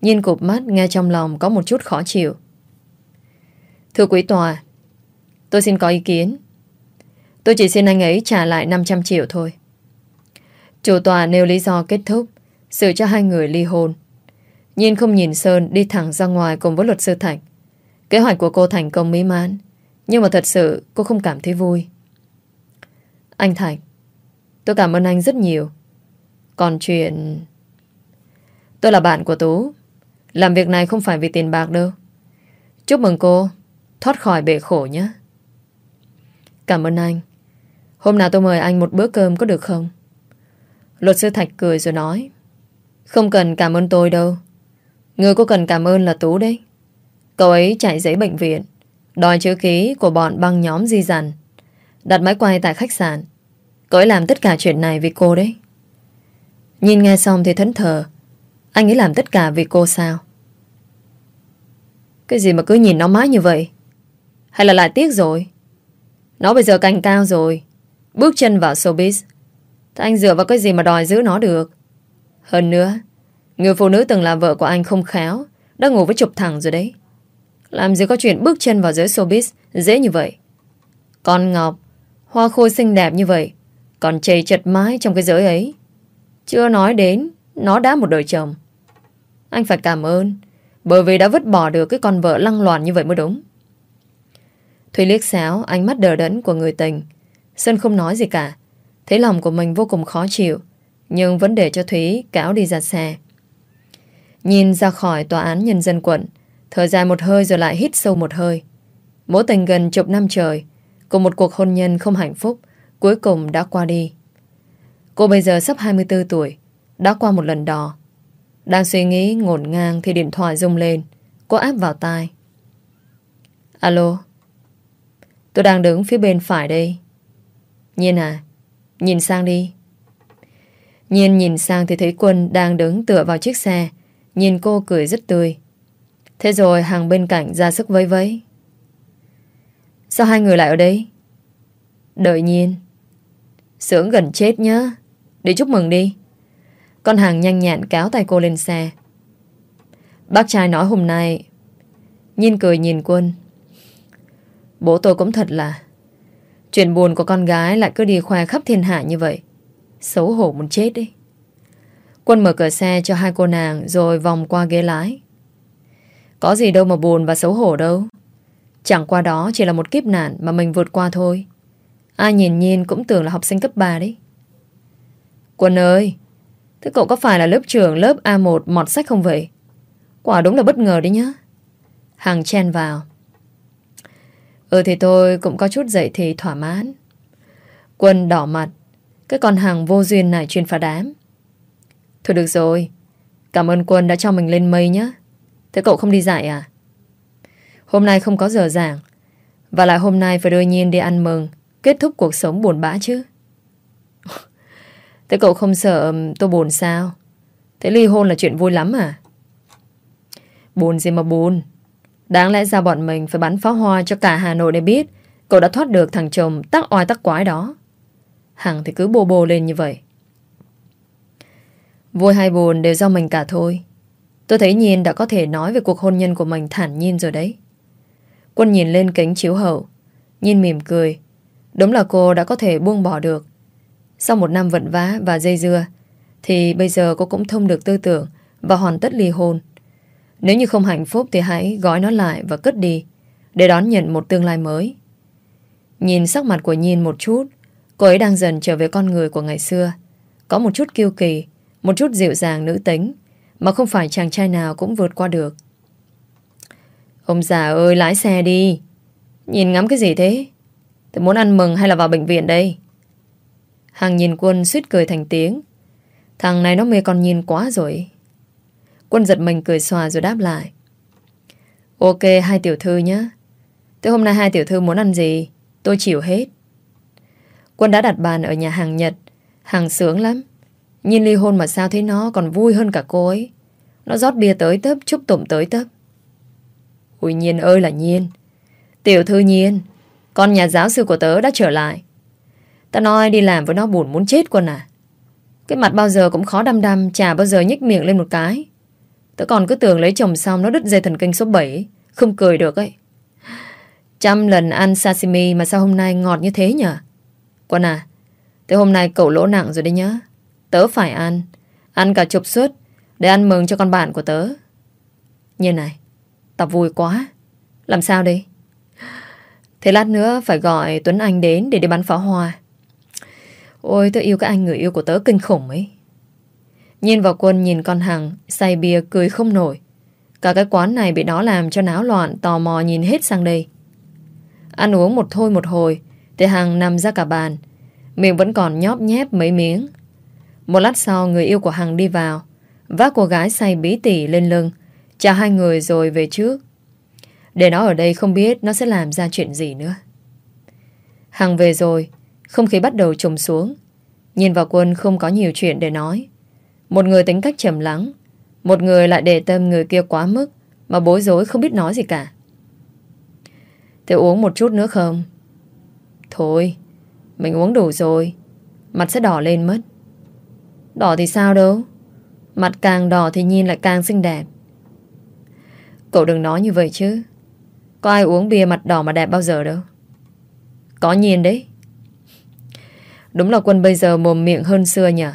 Nhìn cụp mắt, nghe trong lòng có một chút khó chịu. Thưa quý tòa, Tôi xin có ý kiến. Tôi chỉ xin anh ấy trả lại 500 triệu thôi. Chủ tòa nêu lý do kết thúc sự cho hai người ly hôn. Nhìn không nhìn Sơn đi thẳng ra ngoài cùng với luật sư Thạch. Kế hoạch của cô thành công mỹ mãn, Nhưng mà thật sự cô không cảm thấy vui. Anh Thạch, Tôi cảm ơn anh rất nhiều. Còn chuyện Tôi là bạn của Tú. Làm việc này không phải vì tiền bạc đâu. Chúc mừng cô. Thoát khỏi bể khổ nhé. Cảm ơn anh. Hôm nào tôi mời anh một bữa cơm có được không? Luật sư Thạch cười rồi nói. Không cần cảm ơn tôi đâu. Người cô cần cảm ơn là Tú đấy. Cậu ấy chạy giấy bệnh viện, Đòi chữ ký của bọn băng nhóm di dằn, Đặt máy quay tại khách sạn. Cậu ấy làm tất cả chuyện này vì cô đấy. Nhìn nghe xong thì thẫn thờ anh ấy làm tất cả vì cô sao? Cái gì mà cứ nhìn nó mãi như vậy? Hay là lại tiếc rồi? Nó bây giờ cành cao rồi. Bước chân vào showbiz. Thế anh dựa vào cái gì mà đòi giữ nó được? Hơn nữa, Người phụ nữ từng là vợ của anh không khéo, Đã ngủ với chụp thẳng rồi đấy. Làm gì có chuyện bước chân vào giới showbiz Dễ như vậy? Con Ngọc, Hoa khôi xinh đẹp như vậy, Còn chầy chật mái trong cái giới ấy. Chưa nói đến, Nó đã một đời chồng. Anh phải cảm ơn. Bởi vì đã vứt bỏ được cái con vợ lăng loàn như vậy mới đúng. Thùy liếc xáo Ánh mắt đờ đẫn của người tình. Sơn không nói gì cả. Thấy lòng của mình vô cùng khó chịu, Nhưng vẫn để cho Thúy cáo đi ra xe. Nhìn ra khỏi tòa án nhân dân quận, Thở dài một hơi rồi lại hít sâu một hơi. Mối tình gần chục năm trời, Cùng một cuộc hôn nhân không hạnh phúc, Cuối cùng đã qua đi. Cô bây giờ sắp 24 tuổi, Đã qua một lần đò. Đang suy nghĩ ngổn ngang Thì điện thoại rung lên. Cô áp vào tai. Alo? Tôi đang đứng phía bên phải đây. Nhiên à Nhìn sang đi. Nhiên nhìn sang thì thấy Quân đang đứng tựa vào chiếc xe. Nhìn cô cười rất tươi. Thế rồi hàng bên cạnh ra sức vấy vấy. Sao hai người lại ở đây? Đợi nhiên. Sướng gần chết nhá. Để chúc mừng đi. Con hàng nhanh nhẹn kéo tay cô lên xe Bác trai nói hôm nay Nhìn cười nhìn quân Bố tôi cũng thật là Chuyện buồn của con gái lại cứ đi khoe khắp thiên hạ như vậy Xấu hổ muốn chết đi Quân mở cửa xe cho hai cô nàng rồi vòng qua ghế lái. Có gì đâu mà buồn và xấu hổ đâu. Chẳng qua đó chỉ là một kiếp nạn mà mình vượt qua thôi. Ai nhìn nhìn cũng tưởng là học sinh cấp 3 đấy. Quân ơi, thế cậu có phải là lớp trưởng lớp A1 mọt sách không vậy? Quả đúng là bất ngờ đấy nhá. Hằng chen vào. Ừ thì tôi cũng có chút dậy thì thỏa mãn. Quân đỏ mặt. Cái con hàng vô duyên này chuyên phá đám. Thôi được rồi, Cảm ơn Quân đã cho mình lên mây nhé Thế cậu không đi dạy à Hôm nay không có giờ giảng, Và lại hôm nay phải đưa Nhiên đi ăn mừng, Kết thúc cuộc sống buồn bã chứ Thế cậu không sợ tôi buồn sao? Thế ly hôn là chuyện vui lắm à? Buồn gì mà buồn. Đáng lẽ ra bọn mình phải bắn pháo hoa cho cả Hà Nội để biết Cậu đã thoát được thằng chồng tắc oai tắc quái đó. Hằng thì cứ bô bô lên như vậy. Vui hay buồn đều do mình cả thôi. Tôi thấy Nhiên đã có thể nói về cuộc hôn nhân của mình thản nhiên rồi đấy. Quân nhìn lên kính chiếu hậu. Nhiên mỉm cười. Đúng là cô đã có thể buông bỏ được. Sau một năm vận vá và dây dưa, Thì bây giờ cô cũng thông được tư tưởng Và hoàn tất ly hôn. Nếu như không hạnh phúc thì hãy gói nó lại Và cất đi, Để đón nhận một tương lai mới. Nhìn sắc mặt của Nhiên một chút, Cô ấy đang dần trở về con người của ngày xưa. Có một chút kiêu kỳ, Một chút dịu dàng nữ tính, Mà không phải chàng trai nào cũng vượt qua được. Ông già ơi, lái xe đi. Nhìn ngắm cái gì thế? Tôi muốn ăn mừng hay là vào bệnh viện đây? Hàng nhìn quân suýt cười thành tiếng. Thằng này nó mê con nhìn quá rồi. Quân giật mình cười xòa rồi đáp lại. Ok, hai tiểu thư nhé. Thế hôm nay hai tiểu thư muốn ăn gì? Tôi chịu hết. Quân đã đặt bàn ở nhà hàng Nhật. Hàng sướng lắm. Nhìn ly hôn mà sao thấy nó còn vui hơn cả cô ấy. Nó rót bia tới tấp, Chúc tụng tới tấp. Ui Nhiên ơi là Nhiên. Tiểu thư Nhiên, Con nhà giáo sư của tớ đã trở lại. Ta nói đi làm với nó buồn muốn chết quân à. Cái mặt bao giờ cũng khó đăm đăm, Chả bao giờ nhích miệng lên một cái. Tớ còn cứ tưởng lấy chồng xong Nó đứt dây thần kinh số 7 Không cười được ấy. Trăm lần ăn sashimi Mà sao hôm nay ngọt như thế nhở? Quân à Thế hôm nay cậu lỗ nặng rồi đấy nhá. Tớ phải ăn Ăn cả chục suất Để ăn mừng cho con bạn của tớ. Như này, Tao vui quá. Làm sao đây? Thế lát nữa phải gọi Tuấn Anh đến để đi bắn pháo hoa. Ôi, tớ yêu các anh người yêu của tớ kinh khủng ấy. Nhìn vào quân, nhìn con Hằng, Say bia, cười không nổi. Cả cái quán này bị nó làm cho náo loạn, Tò mò nhìn hết sang đây. Ăn uống một thôi một hồi, Thì Hằng nằm ra cả bàn. Miệng vẫn còn nhóp nhép mấy miếng. Một lát sau, người yêu của Hằng đi vào, Vác cô gái say bí tỉ lên lưng, Chào hai người rồi về trước. Để nó ở đây không biết Nó sẽ làm ra chuyện gì nữa. Hằng về rồi không khí bắt đầu trùng xuống. Nhìn vào quân không có nhiều chuyện để nói. Một người tính cách trầm lắng, Một người lại để tâm người kia quá mức Mà bối rối không biết nói gì cả. Thế uống một chút nữa không? Thôi, Mình uống đủ rồi, Mặt sẽ đỏ lên mất. Đỏ thì sao đâu? Mặt càng đỏ thì nhìn lại càng xinh đẹp. Cậu đừng nói như vậy chứ. Có ai uống bia mặt đỏ mà đẹp bao giờ đâu. Có nhìn đấy. Đúng là quân bây giờ mồm miệng hơn xưa nhỉ?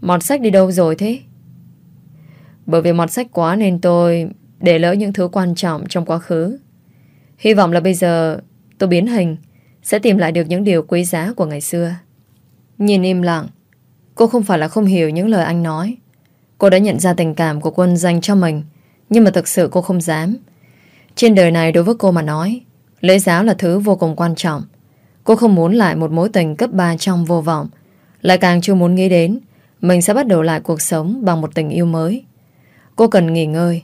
Mọt sách đi đâu rồi thế? Bởi vì mọt sách quá nên tôi Để lỡ những thứ quan trọng trong quá khứ. Hy vọng là bây giờ Tôi biến hình, Sẽ tìm lại được những điều quý giá của ngày xưa. Nhìn im lặng, Cô không phải là không hiểu những lời anh nói. Cô đã nhận ra tình cảm của quân dành cho mình, Nhưng mà thực sự cô không dám. Trên đời này đối với cô mà nói, Lễ giáo là thứ vô cùng quan trọng. Cô không muốn lại một mối tình cấp 3 trong vô vọng. Lại càng chưa muốn nghĩ đến, Mình sẽ bắt đầu lại cuộc sống Bằng một tình yêu mới. Cô cần nghỉ ngơi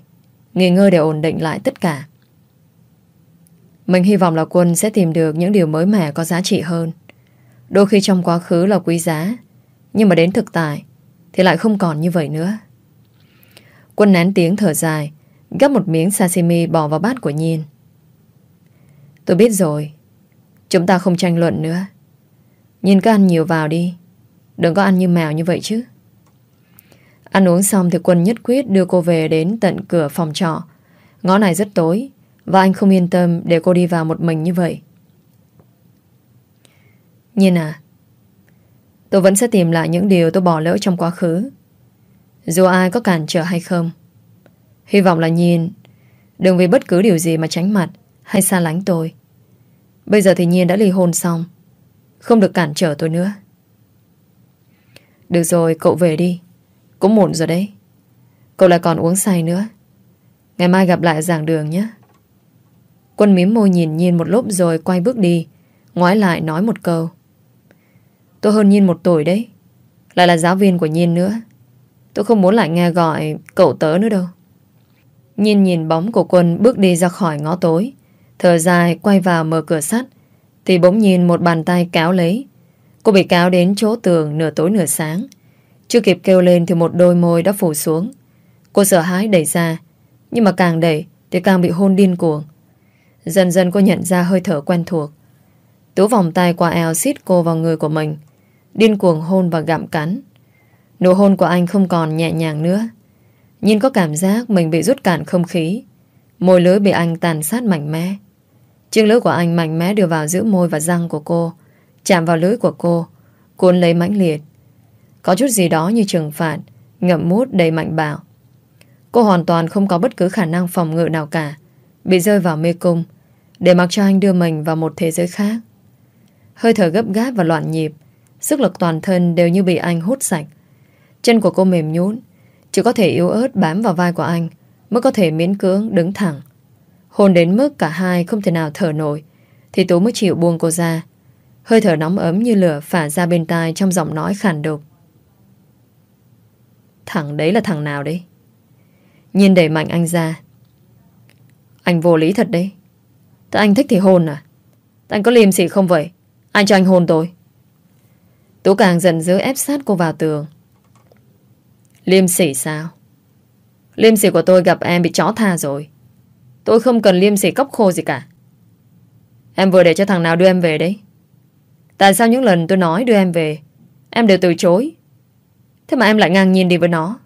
Nghỉ ngơi để ổn định lại tất cả. Mình hy vọng là Quân sẽ tìm được Những điều mới mẻ có giá trị hơn. Đôi khi trong quá khứ là quý giá, Nhưng mà đến thực tại Thì lại không còn như vậy nữa. Quân nén tiếng thở dài, Gắp một miếng sashimi bỏ vào bát của Nhiên. Tôi biết rồi Chúng ta không tranh luận nữa. Nhìn cứ ăn nhiều vào đi. Đừng có ăn như mèo như vậy chứ. Ăn uống xong thì Quân nhất quyết đưa cô về đến tận cửa phòng trọ. Ngõ này rất tối, Và anh không yên tâm để cô đi vào một mình như vậy. Nhiên à Tôi vẫn sẽ tìm lại những điều tôi bỏ lỡ trong quá khứ. Dù ai có cản trở hay không, Hy vọng là Nhiên Đừng vì bất cứ điều gì mà tránh mặt Hay xa lánh tôi. Bây giờ thì Nhiên đã ly hôn xong. Không được cản trở tôi nữa. Được rồi, cậu về đi. Cũng muộn rồi đấy. Cậu lại còn uống say nữa. Ngày mai gặp lại giảng đường nhé. Quân mím môi nhìn Nhiên một lúc rồi quay bước đi, Ngoái lại nói một câu. Tôi hơn Nhiên một tuổi đấy. Lại là giáo viên của Nhiên nữa. Tôi không muốn lại nghe gọi cậu tớ nữa đâu. Nhiên nhìn bóng của quân bước đi ra khỏi ngõ tối. Thở dài, quay vào mở cửa sắt. Thì bỗng nhìn một bàn tay kéo lấy. Cô bị cáo đến chỗ tường nửa tối nửa sáng. Chưa kịp kêu lên Thì một đôi môi đã phủ xuống. Cô sợ hãi đẩy ra. Nhưng mà càng đẩy thì càng bị hôn điên cuồng. Dần dần cô nhận ra hơi thở quen thuộc. Tú vòng tay qua eo xít cô vào người của mình. Điên cuồng hôn và gặm cắn. Nụ hôn của anh không còn nhẹ nhàng nữa. Nhìn có cảm giác mình bị rút cạn không khí. Môi lưới bị anh tàn sát mạnh mẽ. Chiếc lưỡi của anh mạnh mẽ đưa vào giữa môi và răng của cô. Chạm vào lưỡi của cô, Cuốn lấy mãnh liệt. Có chút gì đó như trừng phạt, Ngậm mút đầy mạnh bạo. Cô hoàn toàn không có bất cứ khả năng phòng ngự nào cả, Bị rơi vào mê cung, Để mặc cho anh đưa mình vào một thế giới khác. Hơi thở gấp gáp và loạn nhịp, Sức lực toàn thân đều như bị anh hút sạch. Chân của cô mềm nhún Chỉ có thể yếu ớt bám vào vai của anh, Mới có thể miễn cưỡng đứng thẳng hôn đến mức cả hai không thể nào thở nổi, Thì Tú mới chịu buông cô ra. Hơi thở nóng ấm như lửa phả ra bên tai Trong giọng nói khàn đục. Thằng đấy là thằng nào đấy? Nhiên đẩy mạnh anh ra. Anh vô lý thật đấy. Thế anh thích thì hôn à? Anh có liêm sỉ không vậy? Anh cho anh hôn tôi? Tú càng giận dữ ép sát cô vào tường. Liêm sỉ sao? Liêm sỉ của tôi gặp em bị chó tha rồi. Tôi không cần liêm sỉ cốc khô gì cả. Em vừa để cho thằng nào đưa em về đấy? Tại sao những lần tôi nói đưa em về, Em đều từ chối? Thế mà em lại ngang nhiên đi với nó?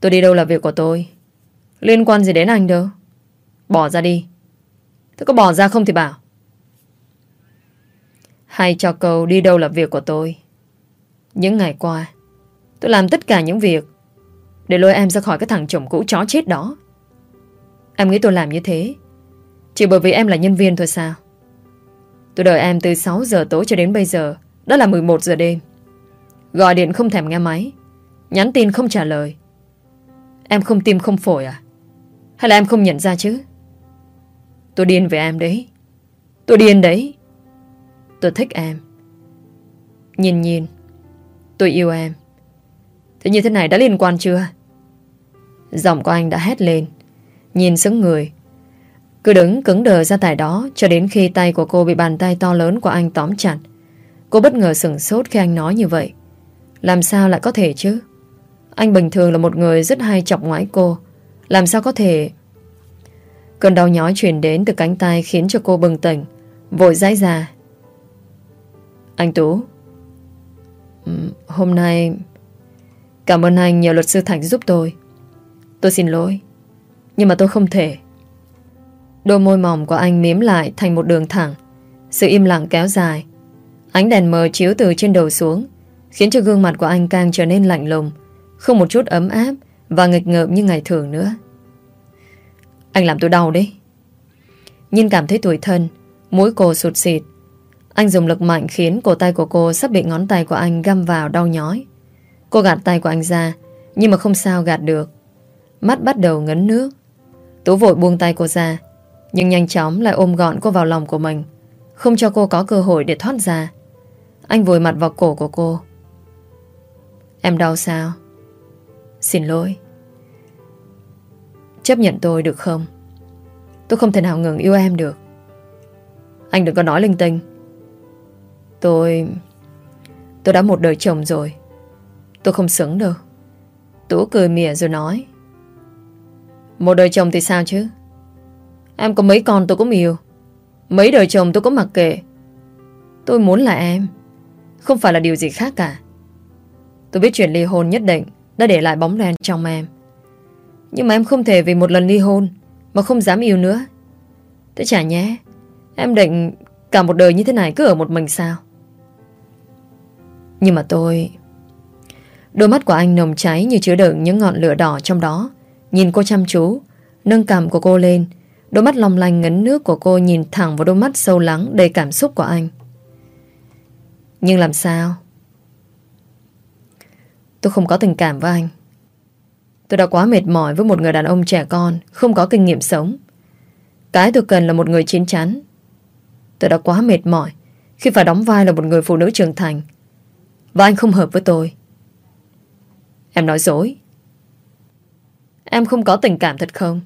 Tôi đi đâu là việc của tôi? Liên quan gì đến anh đâu? Bỏ ra đi. Tôi có bỏ ra không thì bảo. Hay cho câu đi đâu là việc của tôi? Những ngày qua, Tôi làm tất cả những việc Để lôi em ra khỏi cái thằng chồng cũ chó chết đó. Em nghĩ tôi làm như thế. Chỉ bởi vì em là nhân viên thôi sao? Tôi đợi em từ 6 giờ tối cho đến bây giờ. Đó là 11 giờ đêm. Gọi điện không thèm nghe máy. Nhắn tin không trả lời. Em không tim không phổi à? Hay là em không nhận ra chứ? Tôi điên về em đấy. Tôi điên đấy. Tôi thích em. Nhìn nhìn. Tôi yêu em. Thế như thế này đã liên quan chưa? Giọng của anh đã hét lên. Nhìn sững người. Cứ đứng cứng đờ ra tại đó, Cho đến khi tay của cô bị bàn tay to lớn của anh tóm chặt. Cô bất ngờ sửng sốt khi anh nói như vậy. Làm sao lại có thể chứ? Anh bình thường là một người rất hay chọc ngoái cô. Làm sao có thể? Cơn đau nhói truyền đến từ cánh tay Khiến cho cô bừng tỉnh, Vội dãi ra. Anh Tú. Hôm nay Cảm ơn anh nhờ luật sư Thành giúp tôi. Tôi xin lỗi. Nhưng mà tôi không thể. Đôi môi mỏng của anh miếm lại thành một đường thẳng. Sự im lặng kéo dài. Ánh đèn mờ chiếu từ trên đầu xuống, Khiến cho gương mặt của anh càng trở nên lạnh lùng, Không một chút ấm áp Và nghịch ngợm như ngày thường nữa. Anh làm tôi đau đấy. Nhìn cảm thấy tuổi thân, Mũi cô sụt xịt Anh dùng lực mạnh khiến cổ tay của cô Sắp bị ngón tay của anh găm vào đau nhói. Cô gạt tay của anh ra, Nhưng mà không sao gạt được. Mắt bắt đầu ngấn nước. Tú vội buông tay cô ra, Nhưng nhanh chóng lại ôm gọn cô vào lòng của mình, Không cho cô có cơ hội để thoát ra. Anh vùi mặt vào cổ của cô. Em đau sao? Xin lỗi. Chấp nhận tôi được không? Tôi không thể nào ngừng yêu em được. Anh đừng có nói linh tinh. Tôi Tôi đã một đời chồng rồi. Tôi không xứng đâu. Tú cười mỉa rồi nói. Một đời chồng thì sao chứ? Em có mấy con tôi cũng yêu. Mấy đời chồng tôi cũng mặc kệ. Tôi muốn là em. Không phải là điều gì khác cả. Tôi biết chuyện ly hôn nhất định Đã để lại bóng đen trong em. Nhưng mà em không thể vì một lần ly hôn Mà không dám yêu nữa. Thế chả nhé Em định cả một đời như thế này cứ ở một mình sao? Nhưng mà tôi, Đôi mắt của anh nồng cháy như chứa đựng những ngọn lửa đỏ trong đó. Nhìn cô chăm chú, nâng cảm của cô lên. Đôi mắt long lanh ngấn nước của cô nhìn thẳng vào đôi mắt sâu lắng đầy cảm xúc của anh. Nhưng làm sao? Tôi không có tình cảm với anh. Tôi đã quá mệt mỏi với một người đàn ông trẻ con, không có kinh nghiệm sống. Cái tôi cần là một người chiến chắn. Tôi đã quá mệt mỏi khi phải đóng vai là một người phụ nữ trưởng thành. Và anh không hợp với tôi. Em nói dối. Em không có tình cảm thật không?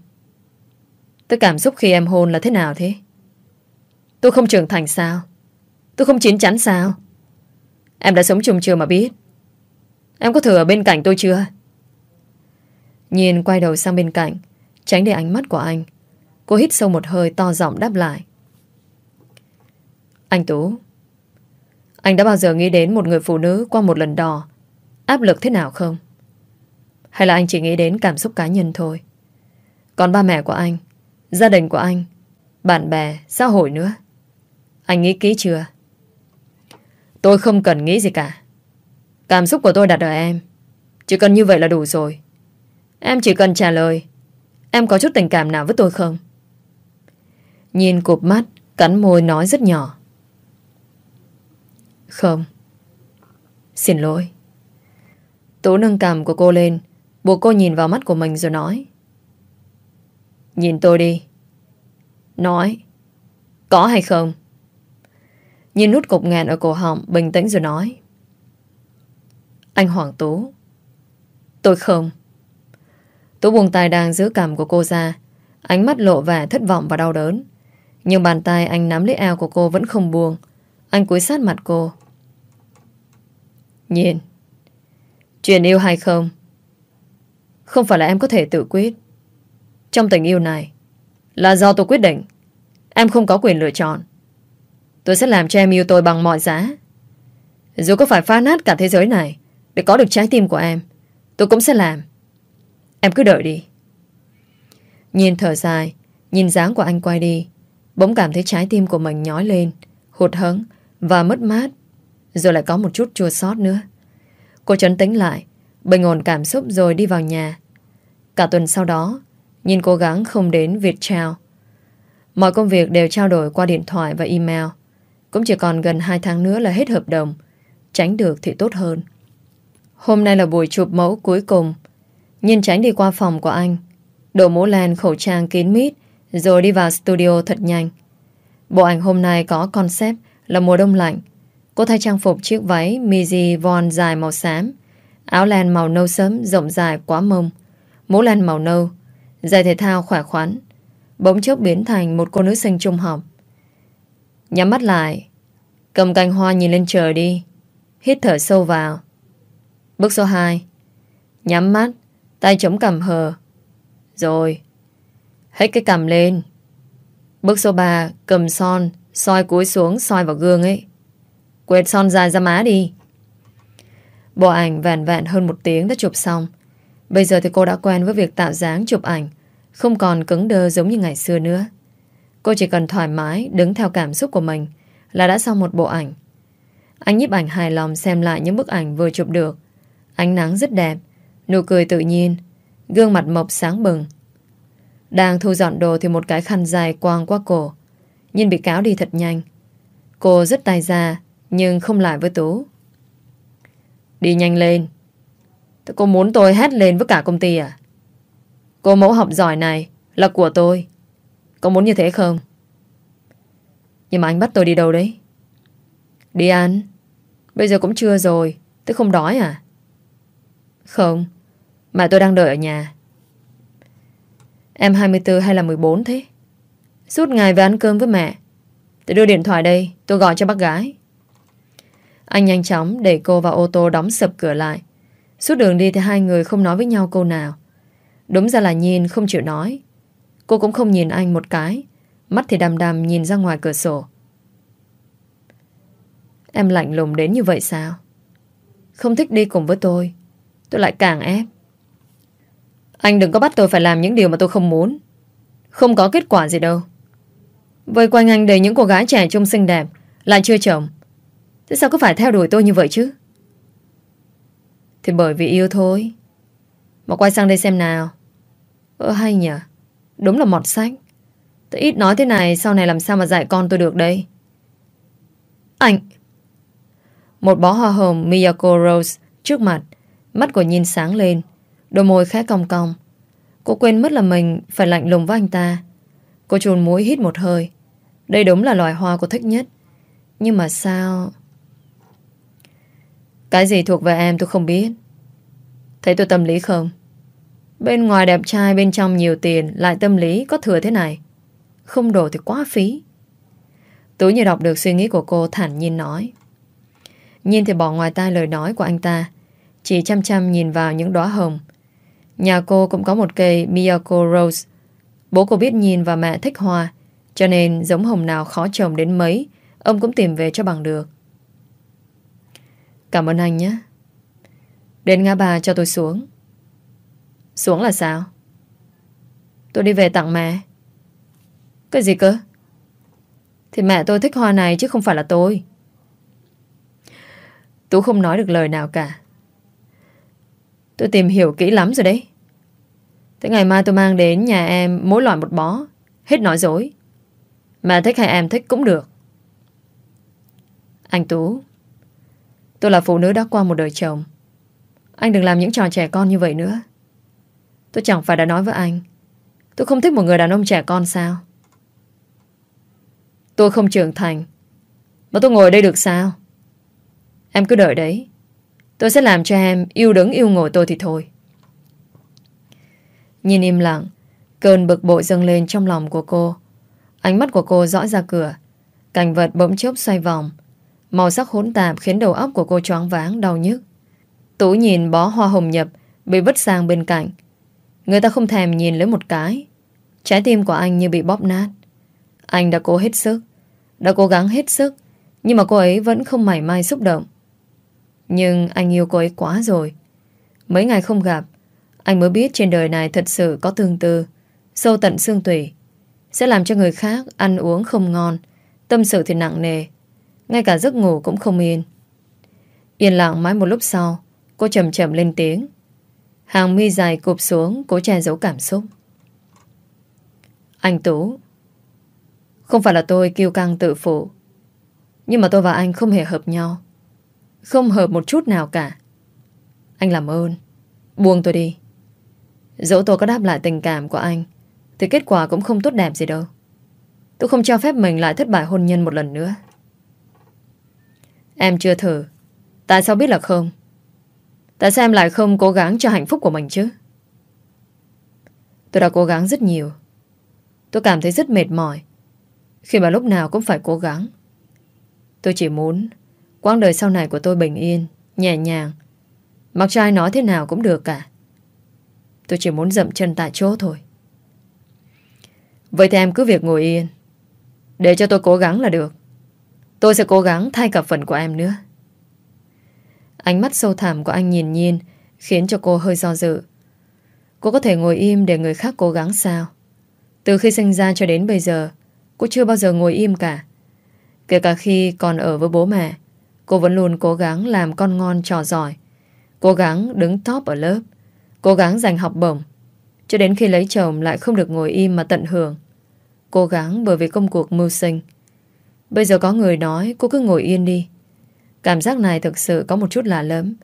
Tôi cảm xúc khi em hôn là thế nào thế? Tôi không trưởng thành sao? Tôi không chín chắn sao? Em đã sống chung chưa mà biết? Em có thử ở bên cạnh tôi chưa? Nhìn quay đầu sang bên cạnh, Tránh để ánh mắt của anh Cô hít sâu một hơi to giọng đáp lại Anh Tú, Anh đã bao giờ nghĩ đến một người phụ nữ qua một lần đò Áp lực thế nào không? Hay là anh chỉ nghĩ đến cảm xúc cá nhân thôi Còn ba mẹ của anh Gia đình của anh Bạn bè, xã hội nữa Anh nghĩ kỹ chưa Tôi không cần nghĩ gì cả Cảm xúc của tôi đặt ở em. Chỉ cần như vậy là đủ rồi. Em chỉ cần trả lời. Em có chút tình cảm nào với tôi không? Nhìn cụp mắt, cắn môi nói rất nhỏ. Không. Xin lỗi. Tú nâng cằm của cô lên, buộc cô nhìn vào mắt của mình rồi nói. Nhìn tôi đi. Nói. Có hay không? Nhìn nút cục ngàn ở cổ họng, Bình tĩnh rồi nói Anh Hoàng Tú Tôi không Tú buông tay đang giữ cằm của cô ra Ánh mắt lộ vẻ thất vọng và đau đớn Nhưng bàn tay anh nắm lấy eo của cô Vẫn không buông Anh cúi sát mặt cô Nhìn Chuyện yêu hay không không phải là em có thể tự quyết. Trong tình yêu này, Là do tôi quyết định. Em không có quyền lựa chọn. Tôi sẽ làm cho em yêu tôi bằng mọi giá. Dù có phải phá nát cả thế giới này Để có được trái tim của em, Tôi cũng sẽ làm. Em cứ đợi đi. Nhìn thở dài, Nhìn dáng của anh quay đi, Bỗng cảm thấy trái tim của mình nhói lên, Hụt hẫng và mất mát. Rồi lại có một chút chua xót nữa. Cô trấn tĩnh lại Bình ổn cảm xúc rồi đi vào nhà. Cả tuần sau đó, Nhìn cố gắng không đến Việt Trao Mọi công việc đều trao đổi qua điện thoại và email. Cũng chỉ còn gần 2 tháng nữa là hết hợp đồng, Tránh được thì tốt hơn. Hôm nay là buổi chụp mẫu cuối cùng. Nhìn tránh đi qua phòng của anh, Đổ mũ len, khẩu trang kín mít, Rồi đi vào studio thật nhanh. Bộ ảnh hôm nay có concept Là mùa đông lạnh. Cô thay trang phục chiếc váy midi von dài màu xám Áo len màu nâu sớm, rộng dài, quá mông. Mũ len màu nâu, Giày thể thao khỏe khoắn. Bỗng chốc biến thành một cô nữ sinh trung học Nhắm mắt lại, Cầm cành hoa nhìn lên trời đi. Hít thở sâu vào. Bước số 2 Nhắm mắt, Tay chống cầm hờ. Rồi Hết cái cầm lên. Bước số 3 Cầm son, soi cúi xuống, soi vào gương ấy. Quệt son dài ra má đi. Bộ ảnh vẹn vẹn hơn một tiếng đã chụp xong. Bây giờ thì cô đã quen với việc tạo dáng chụp ảnh, Không còn cứng đơ giống như ngày xưa nữa. Cô chỉ cần thoải mái, Đứng theo cảm xúc của mình Là đã xong một bộ ảnh. Anh nhíp ảnh hài lòng xem lại những bức ảnh vừa chụp được. Ánh nắng rất đẹp, Nụ cười tự nhiên, Gương mặt mộc sáng bừng. Đang thu dọn đồ thì một cái khăn dài quang qua cổ, Nhìn bị cáo đi thật nhanh. Cô rất tay ra, Nhưng không lại với Tú. Đi nhanh lên Cô muốn tôi hét lên với cả công ty à Cô mẫu học giỏi này Là của tôi Cô muốn như thế không? Nhưng mà anh bắt tôi đi đâu đấy? Đi ăn Bây giờ cũng chưa rồi, Tôi không đói à? Không, Mà tôi đang đợi ở nhà Em 24 hay là 14 thế? Suốt ngày về ăn cơm với mẹ Tôi đưa điện thoại đây, Tôi gọi cho bác gái anh nhanh chóng để cô vào ô tô đóng sập cửa lại. Suốt đường đi thì hai người không nói với nhau câu nào. Đúng ra là nhìn không chịu nói. Cô cũng không nhìn anh một cái. Mắt thì đầm đầm nhìn ra ngoài cửa sổ. Em lạnh lùng đến như vậy sao? Không thích đi cùng với tôi. Tôi lại càng ép. Anh đừng có bắt tôi phải làm những điều mà tôi không muốn. Không có kết quả gì đâu. Vây quanh anh đầy những cô gái trẻ trông xinh đẹp Lại chưa chồng. Thế sao cứ phải theo đuổi tôi như vậy chứ? Thì bởi vì yêu thôi. Mà quay sang đây xem nào. Ơ, hay nhỉ. Đúng là mọt sách. Tôi ít nói thế này, Sau này làm sao mà dạy con tôi được đây? Anh! Một bó hoa hồng Miyako Rose Trước mặt, Mắt của nhìn sáng lên, Đôi môi khẽ cong cong. Cô quên mất là mình phải lạnh lùng với anh ta. Cô chùn mũi hít một hơi. Đây đúng là loài hoa cô thích nhất. Nhưng mà sao? Cái gì thuộc về em tôi không biết. Thấy tôi tâm lý không? Bên ngoài đẹp trai, bên trong nhiều tiền, Lại tâm lý có thừa thế này. Không đổ thì quá phí. Tú như đọc được suy nghĩ của cô thản nhiên nói. Nhìn thì bỏ ngoài tai lời nói của anh ta. Chỉ chăm chăm nhìn vào những đóa hồng. Nhà cô cũng có một cây Miyako Rose. Bố cô biết nhìn và mẹ thích hoa, Cho nên giống hồng nào khó trồng đến mấy, Ông cũng tìm về cho bằng được. Cảm ơn anh nhé Đến ngã ba cho tôi xuống xuống là sao? Tôi đi về tặng mẹ. Cái gì cơ? Thì mẹ tôi thích hoa này chứ không phải là tôi. Tú không nói được lời nào cả. Tôi tìm hiểu kỹ lắm rồi đấy. Thế ngày mai tôi mang đến nhà em mỗi loại một bó. Hết nói dối. mẹ thích hay em thích cũng được. Anh Tú, tôi là phụ nữ đã qua một đời chồng. Anh đừng làm những trò trẻ con như vậy nữa. Tôi chẳng phải đã nói với anh. Tôi không thích một người đàn ông trẻ con sao? Tôi không trưởng thành. Mà tôi ngồi đây được sao? Em cứ đợi đấy. Tôi sẽ làm cho em yêu đứng yêu ngồi tôi thì thôi. Nhìn im lặng, cơn bực bội dâng lên trong lòng của cô. Ánh mắt của cô dõi ra cửa. Cảnh vật bỗng chốc xoay vòng. Màu sắc hỗn tạp khiến đầu óc của cô choáng váng đau nhức. Tú nhìn bó hoa hồng nhập bị vứt sang bên cạnh. Người ta không thèm nhìn lấy một cái. Trái tim của anh như bị bóp nát. Anh đã cố hết sức. Đã cố gắng hết sức. Nhưng mà cô ấy vẫn không mảy may xúc động. Nhưng anh yêu cô ấy quá rồi. Mấy ngày không gặp, anh mới biết trên đời này thật sự có tương tư, sâu tận xương tủy. Sẽ làm cho người khác ăn uống không ngon, tâm sự thì nặng nề. Ngay cả giấc ngủ cũng không yên. Yên lặng mãi một lúc sau, cô chậm chậm lên tiếng. Hàng mi dài cụp xuống, cố che giấu cảm xúc. Anh Tú, không phải là tôi kiêu căng tự phụ, nhưng mà tôi và anh không hề hợp nhau. Không hợp một chút nào cả. Anh làm ơn, buông tôi đi. Dẫu tôi có đáp lại tình cảm của anh, thì kết quả cũng không tốt đẹp gì đâu. Tôi không cho phép mình lại thất bại hôn nhân một lần nữa. Em chưa thử. Tại sao biết là không? Tại sao em lại không cố gắng cho hạnh phúc của mình chứ? Tôi đã cố gắng rất nhiều. Tôi cảm thấy rất mệt mỏi. Khi mà lúc nào cũng phải cố gắng. Tôi chỉ muốn quãng đời sau này của tôi bình yên, nhẹ nhàng. Mặc cho ai nói thế nào cũng được cả. Tôi chỉ muốn dậm chân tại chỗ thôi. Vậy thì em cứ việc ngồi yên. Để cho tôi cố gắng là được. Tôi sẽ cố gắng thay cả phần của em nữa. Ánh mắt sâu thẳm của anh nhìn nhìn khiến cho cô hơi do dự. Cô có thể ngồi im để người khác cố gắng sao? Từ khi sinh ra cho đến bây giờ, cô chưa bao giờ ngồi im cả. Kể cả khi còn ở với bố mẹ, cô vẫn luôn cố gắng làm con ngon trò giỏi. Cố gắng đứng top ở lớp. Cố gắng giành học bổng. Cho đến khi lấy chồng lại không được ngồi im mà tận hưởng. Cố gắng bởi vì công cuộc mưu sinh. Bây giờ có người nói cô cứ ngồi yên đi. Cảm giác này thực sự có một chút lạ lớn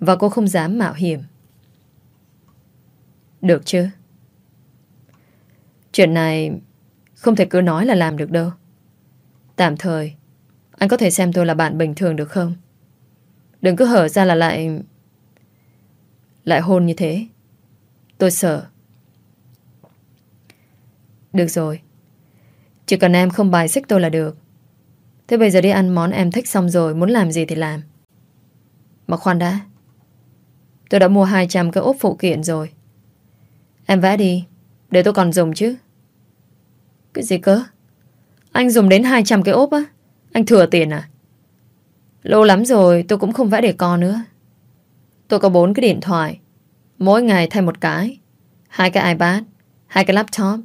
và cô không dám mạo hiểm. Được chứ? Chuyện này không thể cứ nói là làm được đâu. Tạm thời, anh có thể xem tôi là bạn bình thường được không? Đừng cứ hở ra là lại... Lại hôn như thế. Tôi sợ. Được rồi. Chỉ cần em không bài xích tôi là được. Thế bây giờ đi ăn món em thích xong rồi, Muốn làm gì thì làm. Mà khoan đã, Tôi đã mua 200 cái ốp phụ kiện rồi. Em vẽ đi, Để tôi còn dùng chứ. Cái gì cơ? Anh dùng đến 200 cái ốp á. Anh thừa tiền à? Lâu lắm rồi, tôi cũng không vẽ để con nữa. Tôi có bốn cái điện thoại, Mỗi ngày thay một cái. Hai cái iPad, Hai cái laptop.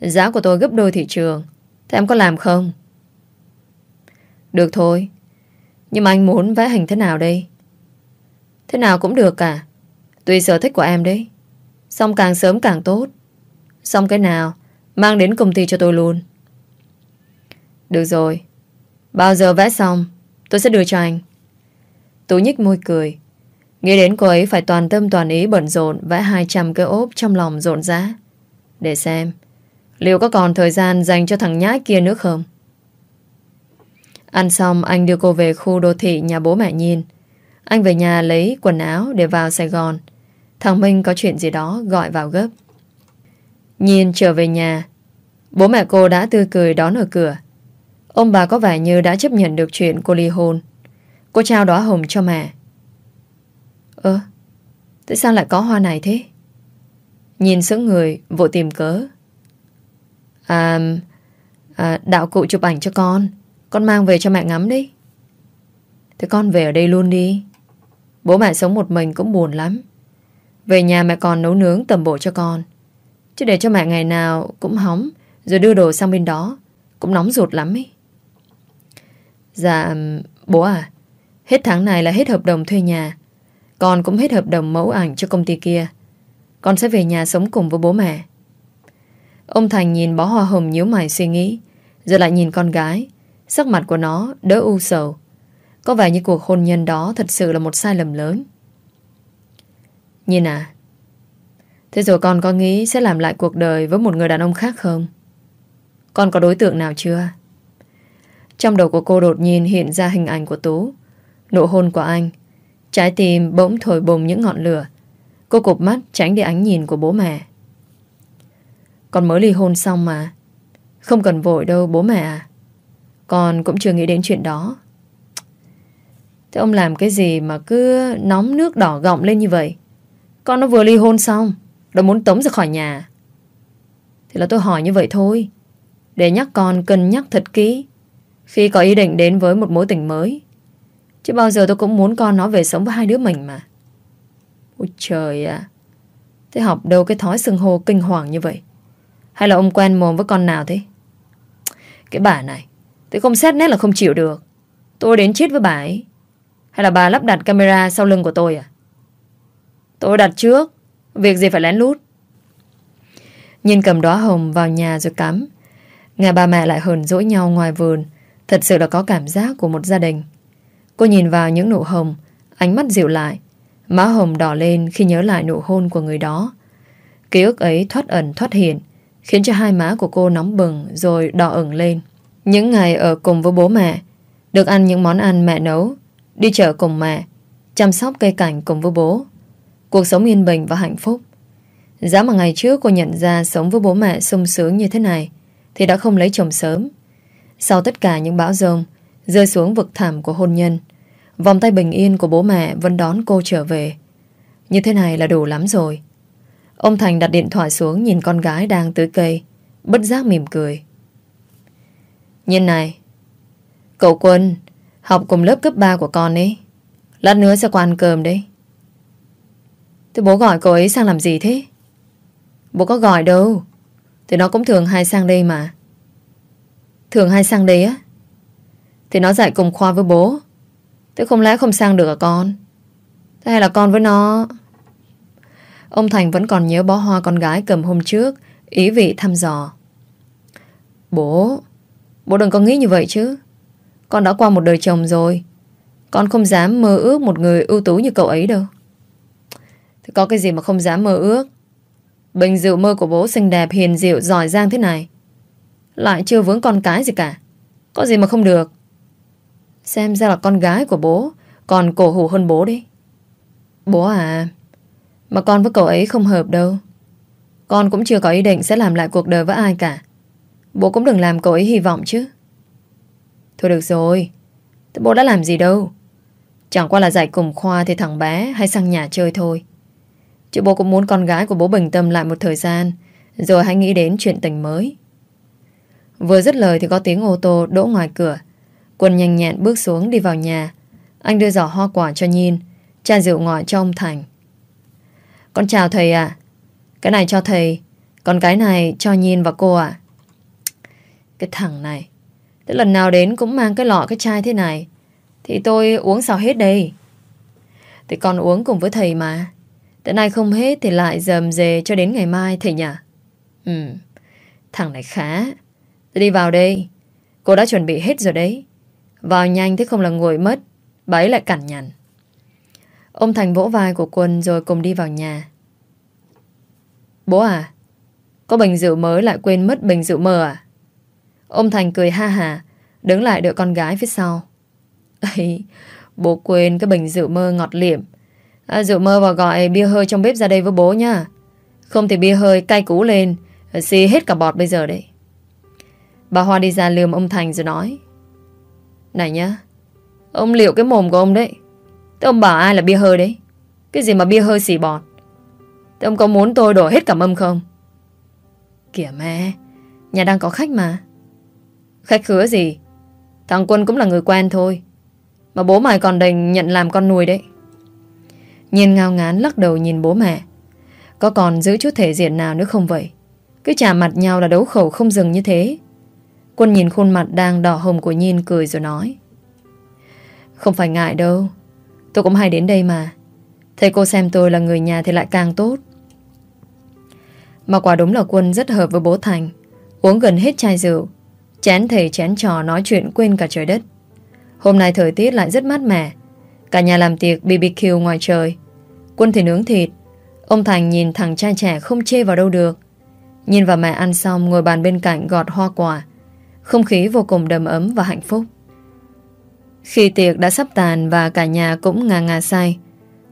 Giá của tôi gấp đôi thị trường, Thế em có làm không? Được thôi. Nhưng mà anh muốn vẽ hình thế nào đây? Thế nào cũng được cả. Tùy sở thích của em đấy. Xong càng sớm càng tốt. Xong cái nào, Mang đến công ty cho tôi luôn. Được rồi. Bao giờ vẽ xong, Tôi sẽ đưa cho anh. Tú nhích môi cười. Nghĩ đến cô ấy phải toàn tâm toàn ý bận rộn Vẽ 200 cái ốp trong lòng rộn rã. Để xem, Liệu có còn thời gian dành cho thằng nhái kia nữa không? Ăn xong anh đưa cô về khu đô thị nhà bố mẹ nhìn. Anh về nhà lấy quần áo để vào Sài Gòn. Thằng Minh có chuyện gì đó gọi vào gấp. Nhìn trở về nhà. Bố mẹ cô đã tươi cười đón ở cửa. Ông bà có vẻ như đã chấp nhận được chuyện cô ly hôn. Cô trao đóa hồng cho mẹ. Ơ, tại sao lại có hoa này thế? Nhìn sững người, vội tìm cớ. À, à đạo cụ chụp ảnh cho con. Con mang về cho mẹ ngắm đi Thế con về ở đây luôn đi Bố mẹ sống một mình cũng buồn lắm Về nhà mẹ còn nấu nướng tầm bộ cho con Chứ để cho mẹ ngày nào cũng hóng, Rồi đưa đồ sang bên đó, Cũng nóng ruột lắm ý Dạ bố à Hết tháng này là hết hợp đồng thuê nhà. Con cũng hết hợp đồng mẫu ảnh cho công ty kia. Con sẽ về nhà sống cùng với bố mẹ. Ông Thành nhìn bó hoa hồng nhíu mày suy nghĩ. Rồi lại nhìn con gái. Sắc mặt của nó đỡ u sầu. Có vẻ như cuộc hôn nhân đó thật sự là một sai lầm lớn. Nhìn à, thế rồi con có nghĩ sẽ làm lại cuộc đời với một người đàn ông khác không? Con có đối tượng nào chưa? Trong đầu của cô đột nhiên hiện ra hình ảnh của Tú. Nụ hôn của anh. Trái tim bỗng thổi bùng những ngọn lửa. Cô cụp mắt tránh đi ánh nhìn của bố mẹ. Con mới ly hôn xong mà. Không cần vội đâu bố mẹ à. Con cũng chưa nghĩ đến chuyện đó. Thế ông làm cái gì mà cứ nóng nước đỏ gọng lên như vậy? Con nó vừa ly hôn xong, rồi muốn tống ra khỏi nhà. Thì là tôi hỏi như vậy thôi. Để nhắc con cân nhắc thật kỹ khi có ý định đến với một mối tình mới. Chứ bao giờ tôi cũng muốn con nó về sống với hai đứa mình mà. Ôi trời ạ. Thế học đâu cái thói xưng hô kinh hoàng như vậy? Hay là ông quen mồm với con nào thế? Cái bà này, tôi không xét nét là không chịu được. Tôi đến chết với bà ấy. Hay là bà lắp đặt camera sau lưng của tôi à? Tôi đặt trước. Việc gì phải lén lút? Nhìn cầm đóa hồng vào nhà rồi cắm. Nghe ba mẹ lại hờn dỗi nhau ngoài vườn. Thật sự là có cảm giác của một gia đình. Cô nhìn vào những nụ hồng, ánh mắt dịu lại. Má hồng đỏ lên khi nhớ lại nụ hôn của người đó. Ký ức ấy thoát ẩn thoát hiện, khiến cho hai má của cô nóng bừng rồi đỏ ửng lên. Những ngày ở cùng với bố mẹ, được ăn những món ăn mẹ nấu, đi chợ cùng mẹ, chăm sóc cây cảnh cùng với bố. Cuộc sống yên bình và hạnh phúc. Giá mà ngày trước cô nhận ra sống với bố mẹ sung sướng như thế này thì đã không lấy chồng sớm. Sau tất cả những bão rông rơi xuống vực thẳm của hôn nhân, vòng tay bình yên của bố mẹ vẫn đón cô trở về. Như thế này là đủ lắm rồi. Ông Thành đặt điện thoại xuống nhìn con gái đang tưới cây, bất giác mỉm cười. Nhìn này, cậu Quân học cùng lớp cấp 3 của con ấy. Lát nữa sẽ qua ăn cơm đấy. Thế bố gọi cậu ấy sang làm gì thế? Bố có gọi đâu. Thì nó cũng thường hay sang đây mà. Thường hay sang đây á? Thì nó dạy cùng khoa với bố. Thế không lẽ không sang được à con? Thế hay là con với nó... Ông Thành vẫn còn nhớ bó hoa con gái cầm hôm trước, ý vị thăm dò. Bố, bố đừng có nghĩ như vậy chứ. Con đã qua một đời chồng rồi. Con không dám mơ ước một người ưu tú như cậu ấy đâu. Thì có cái gì mà không dám mơ ước. Bình dịu mơ của bố xinh đẹp, hiền dịu giỏi giang thế này. Lại chưa vướng con cái gì cả. Có gì mà không được. Xem ra là con gái của bố còn cổ hủ hơn bố đi. Bố à, mà con với cậu ấy không hợp đâu. Con cũng chưa có ý định sẽ làm lại cuộc đời với ai cả. Bố cũng đừng làm cậu ấy hy vọng chứ. Thôi được rồi. Thế bố đã làm gì đâu. Chẳng qua là dạy cùng khoa thì thằng bé hay sang nhà chơi thôi. Chứ bố cũng muốn con gái của bố bình tâm lại một thời gian rồi hãy nghĩ đến chuyện tình mới. Vừa dứt lời thì có tiếng ô tô đỗ ngoài cửa. Quân nhanh nhẹn bước xuống đi vào nhà. Anh đưa giỏ hoa quả cho Nhìn, Cha rượu ngọt cho ông Thành. Con chào thầy ạ. Cái này cho thầy, còn cái này cho Nhìn và cô ạ. Cái thằng này, thế lần nào đến cũng mang cái lọ cái chai thế này, thì tôi uống sao hết đây. Thì còn uống cùng với thầy mà. Tới nay không hết thì lại dầm dề cho đến ngày mai thầy nhỉ? Ừ, thằng này khá. Đi vào đây. Cô đã chuẩn bị hết rồi đấy. Vào nhanh thế không là ngồi mất. Bà ấy lại cản nhằn. Ông Thành vỗ vai của Quân rồi cùng đi vào nhà. Bố à, có bình rượu mới lại quên mất bình rượu mờ à? Ông Thành cười ha hà, đứng lại đợi con gái phía sau. Ây, bố quên cái bình rượu mơ ngọt liệm. À, rượu mơ vào gọi bia hơi trong bếp ra đây với bố nha. Không thì bia hơi cay cú lên, xì hết cả bọt bây giờ đấy. Bà Hoa đi ra lườm ông Thành rồi nói Này nhá Ông liệu cái mồm của ông đấy Thế ông bảo ai là bia hơi đấy Cái gì mà bia hơi xì bọt Thế ông có muốn tôi đổ hết cả mâm không Kìa mẹ Nhà đang có khách mà Khách khứa gì? Thằng Quân cũng là người quen thôi. Mà bố mày còn đành nhận làm con nuôi đấy. Nhìn ngao ngán lắc đầu nhìn bố mẹ. Có còn giữ chút thể diện nào nữa không vậy? Cứ chạm mặt nhau là đấu khẩu không dừng như thế. Quân nhìn khuôn mặt đang đỏ hồng của Nhiên cười rồi nói. Không phải ngại đâu. Tôi cũng hay đến đây mà. Thầy cô xem tôi là người nhà thì lại càng tốt. Mà quả đúng là Quân rất hợp với bố Thành. Uống gần hết chai rượu. Chén thầy chén trò nói chuyện quên cả trời đất. Hôm nay thời tiết lại rất mát mẻ. Cả nhà làm tiệc BBQ ngoài trời. Quân thì nướng thịt. Ông Thành nhìn thằng trai trẻ không chê vào đâu được. Nhìn vào mẹ ăn xong, Ngồi bàn bên cạnh gọt hoa quả. Không khí vô cùng đầm ấm và hạnh phúc. Khi tiệc đã sắp tàn Và cả nhà cũng ngà ngà say,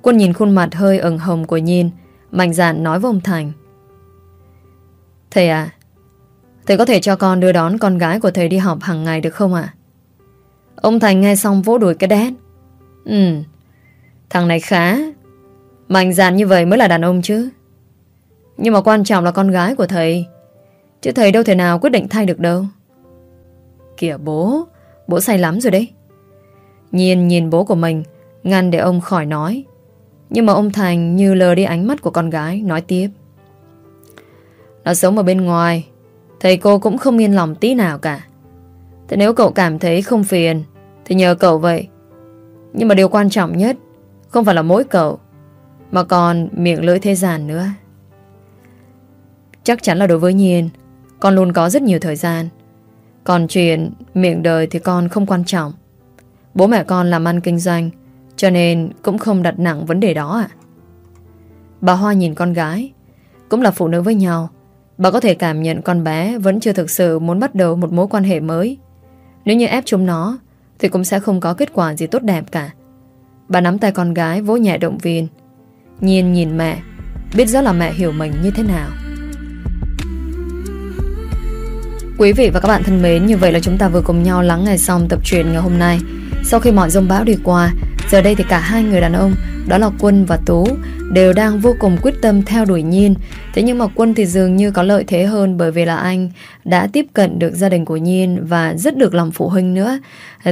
Quân nhìn khuôn mặt hơi ửng hồng của Nhiên Mạnh dạn nói với ông Thành. Thầy à Thầy có thể cho con đưa đón con gái của thầy đi học hàng ngày được không ạ? Ông Thành nghe xong vỗ đuổi cái đét. Ừ Thằng này khá. Mạnh dạn như vậy mới là đàn ông chứ. Nhưng mà quan trọng là con gái của thầy. Chứ thầy đâu thể nào quyết định thay được đâu. Kìa bố Bố say lắm rồi đấy. Nhiên nhìn bố của mình, Ngăn để ông khỏi nói. Nhưng mà ông Thành như lờ đi ánh mắt của con gái, Nói tiếp. Nó sống ở bên ngoài Thầy cô cũng không yên lòng tí nào cả. Thế nếu cậu cảm thấy không phiền, Thì nhờ cậu vậy. Nhưng mà điều quan trọng nhất Không phải là mỗi cậu, Mà còn miệng lưỡi thế gian nữa. Chắc chắn là đối với Nhiên, Con luôn có rất nhiều thời gian. Còn chuyện miệng đời thì con không quan trọng. Bố mẹ con làm ăn kinh doanh, Cho nên cũng không đặt nặng vấn đề đó ạ. Bà Hoa nhìn con gái, Cũng là phụ nữ với nhau Bà có thể cảm nhận con bé Vẫn chưa thực sự muốn bắt đầu một mối quan hệ mới. Nếu như ép chúng nó, Thì cũng sẽ không có kết quả gì tốt đẹp cả. Bà nắm tay con gái vỗ nhẹ động viên. Nhiên nhìn mẹ, Biết rõ là mẹ hiểu mình như thế nào. Quý vị và các bạn thân mến, Như vậy là chúng ta vừa cùng nhau lắng nghe xong tập truyện ngày hôm nay. Sau khi mọi rông bão đi qua Giờ đây thì cả hai người đàn ông, Đó là Quân và Tú, Đều đang vô cùng quyết tâm theo đuổi Nhiên. Thế nhưng mà Quân thì dường như có lợi thế hơn Bởi vì là anh đã tiếp cận được gia đình của Nhiên Và rất được lòng phụ huynh nữa.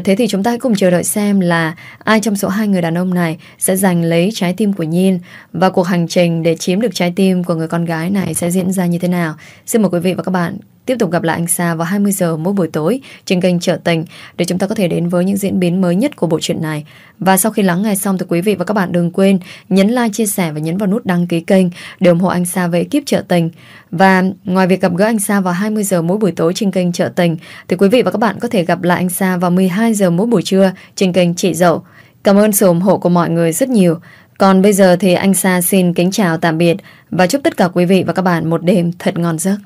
Thế thì chúng ta hãy cùng chờ đợi xem là Ai trong số hai người đàn ông này Sẽ giành lấy trái tim của Nhiên Và cuộc hành trình để chiếm được trái tim Của người con gái này sẽ diễn ra như thế nào. Xin mời quý vị và các bạn Tiếp tục gặp lại anh Sa vào 20 giờ mỗi buổi tối trên kênh Trở Tình để chúng ta có thể đến với những diễn biến mới nhất của bộ truyện này. Và sau khi lắng nghe xong thì quý vị và các bạn đừng quên nhấn like, chia sẻ và nhấn vào nút đăng ký kênh để ủng hộ anh Sa về ekip Trở Tình. Và ngoài việc gặp gỡ anh Sa vào 20 giờ mỗi buổi tối trên kênh Trở Tình thì quý vị và các bạn có thể gặp lại anh Sa vào 12 giờ mỗi buổi trưa trên kênh Chị Dậu. Cảm ơn sự ủng hộ của mọi người rất nhiều. Còn bây giờ thì anh Sa xin kính chào tạm biệt và chúc tất cả quý vị và các bạn một đêm thật ngon giấc.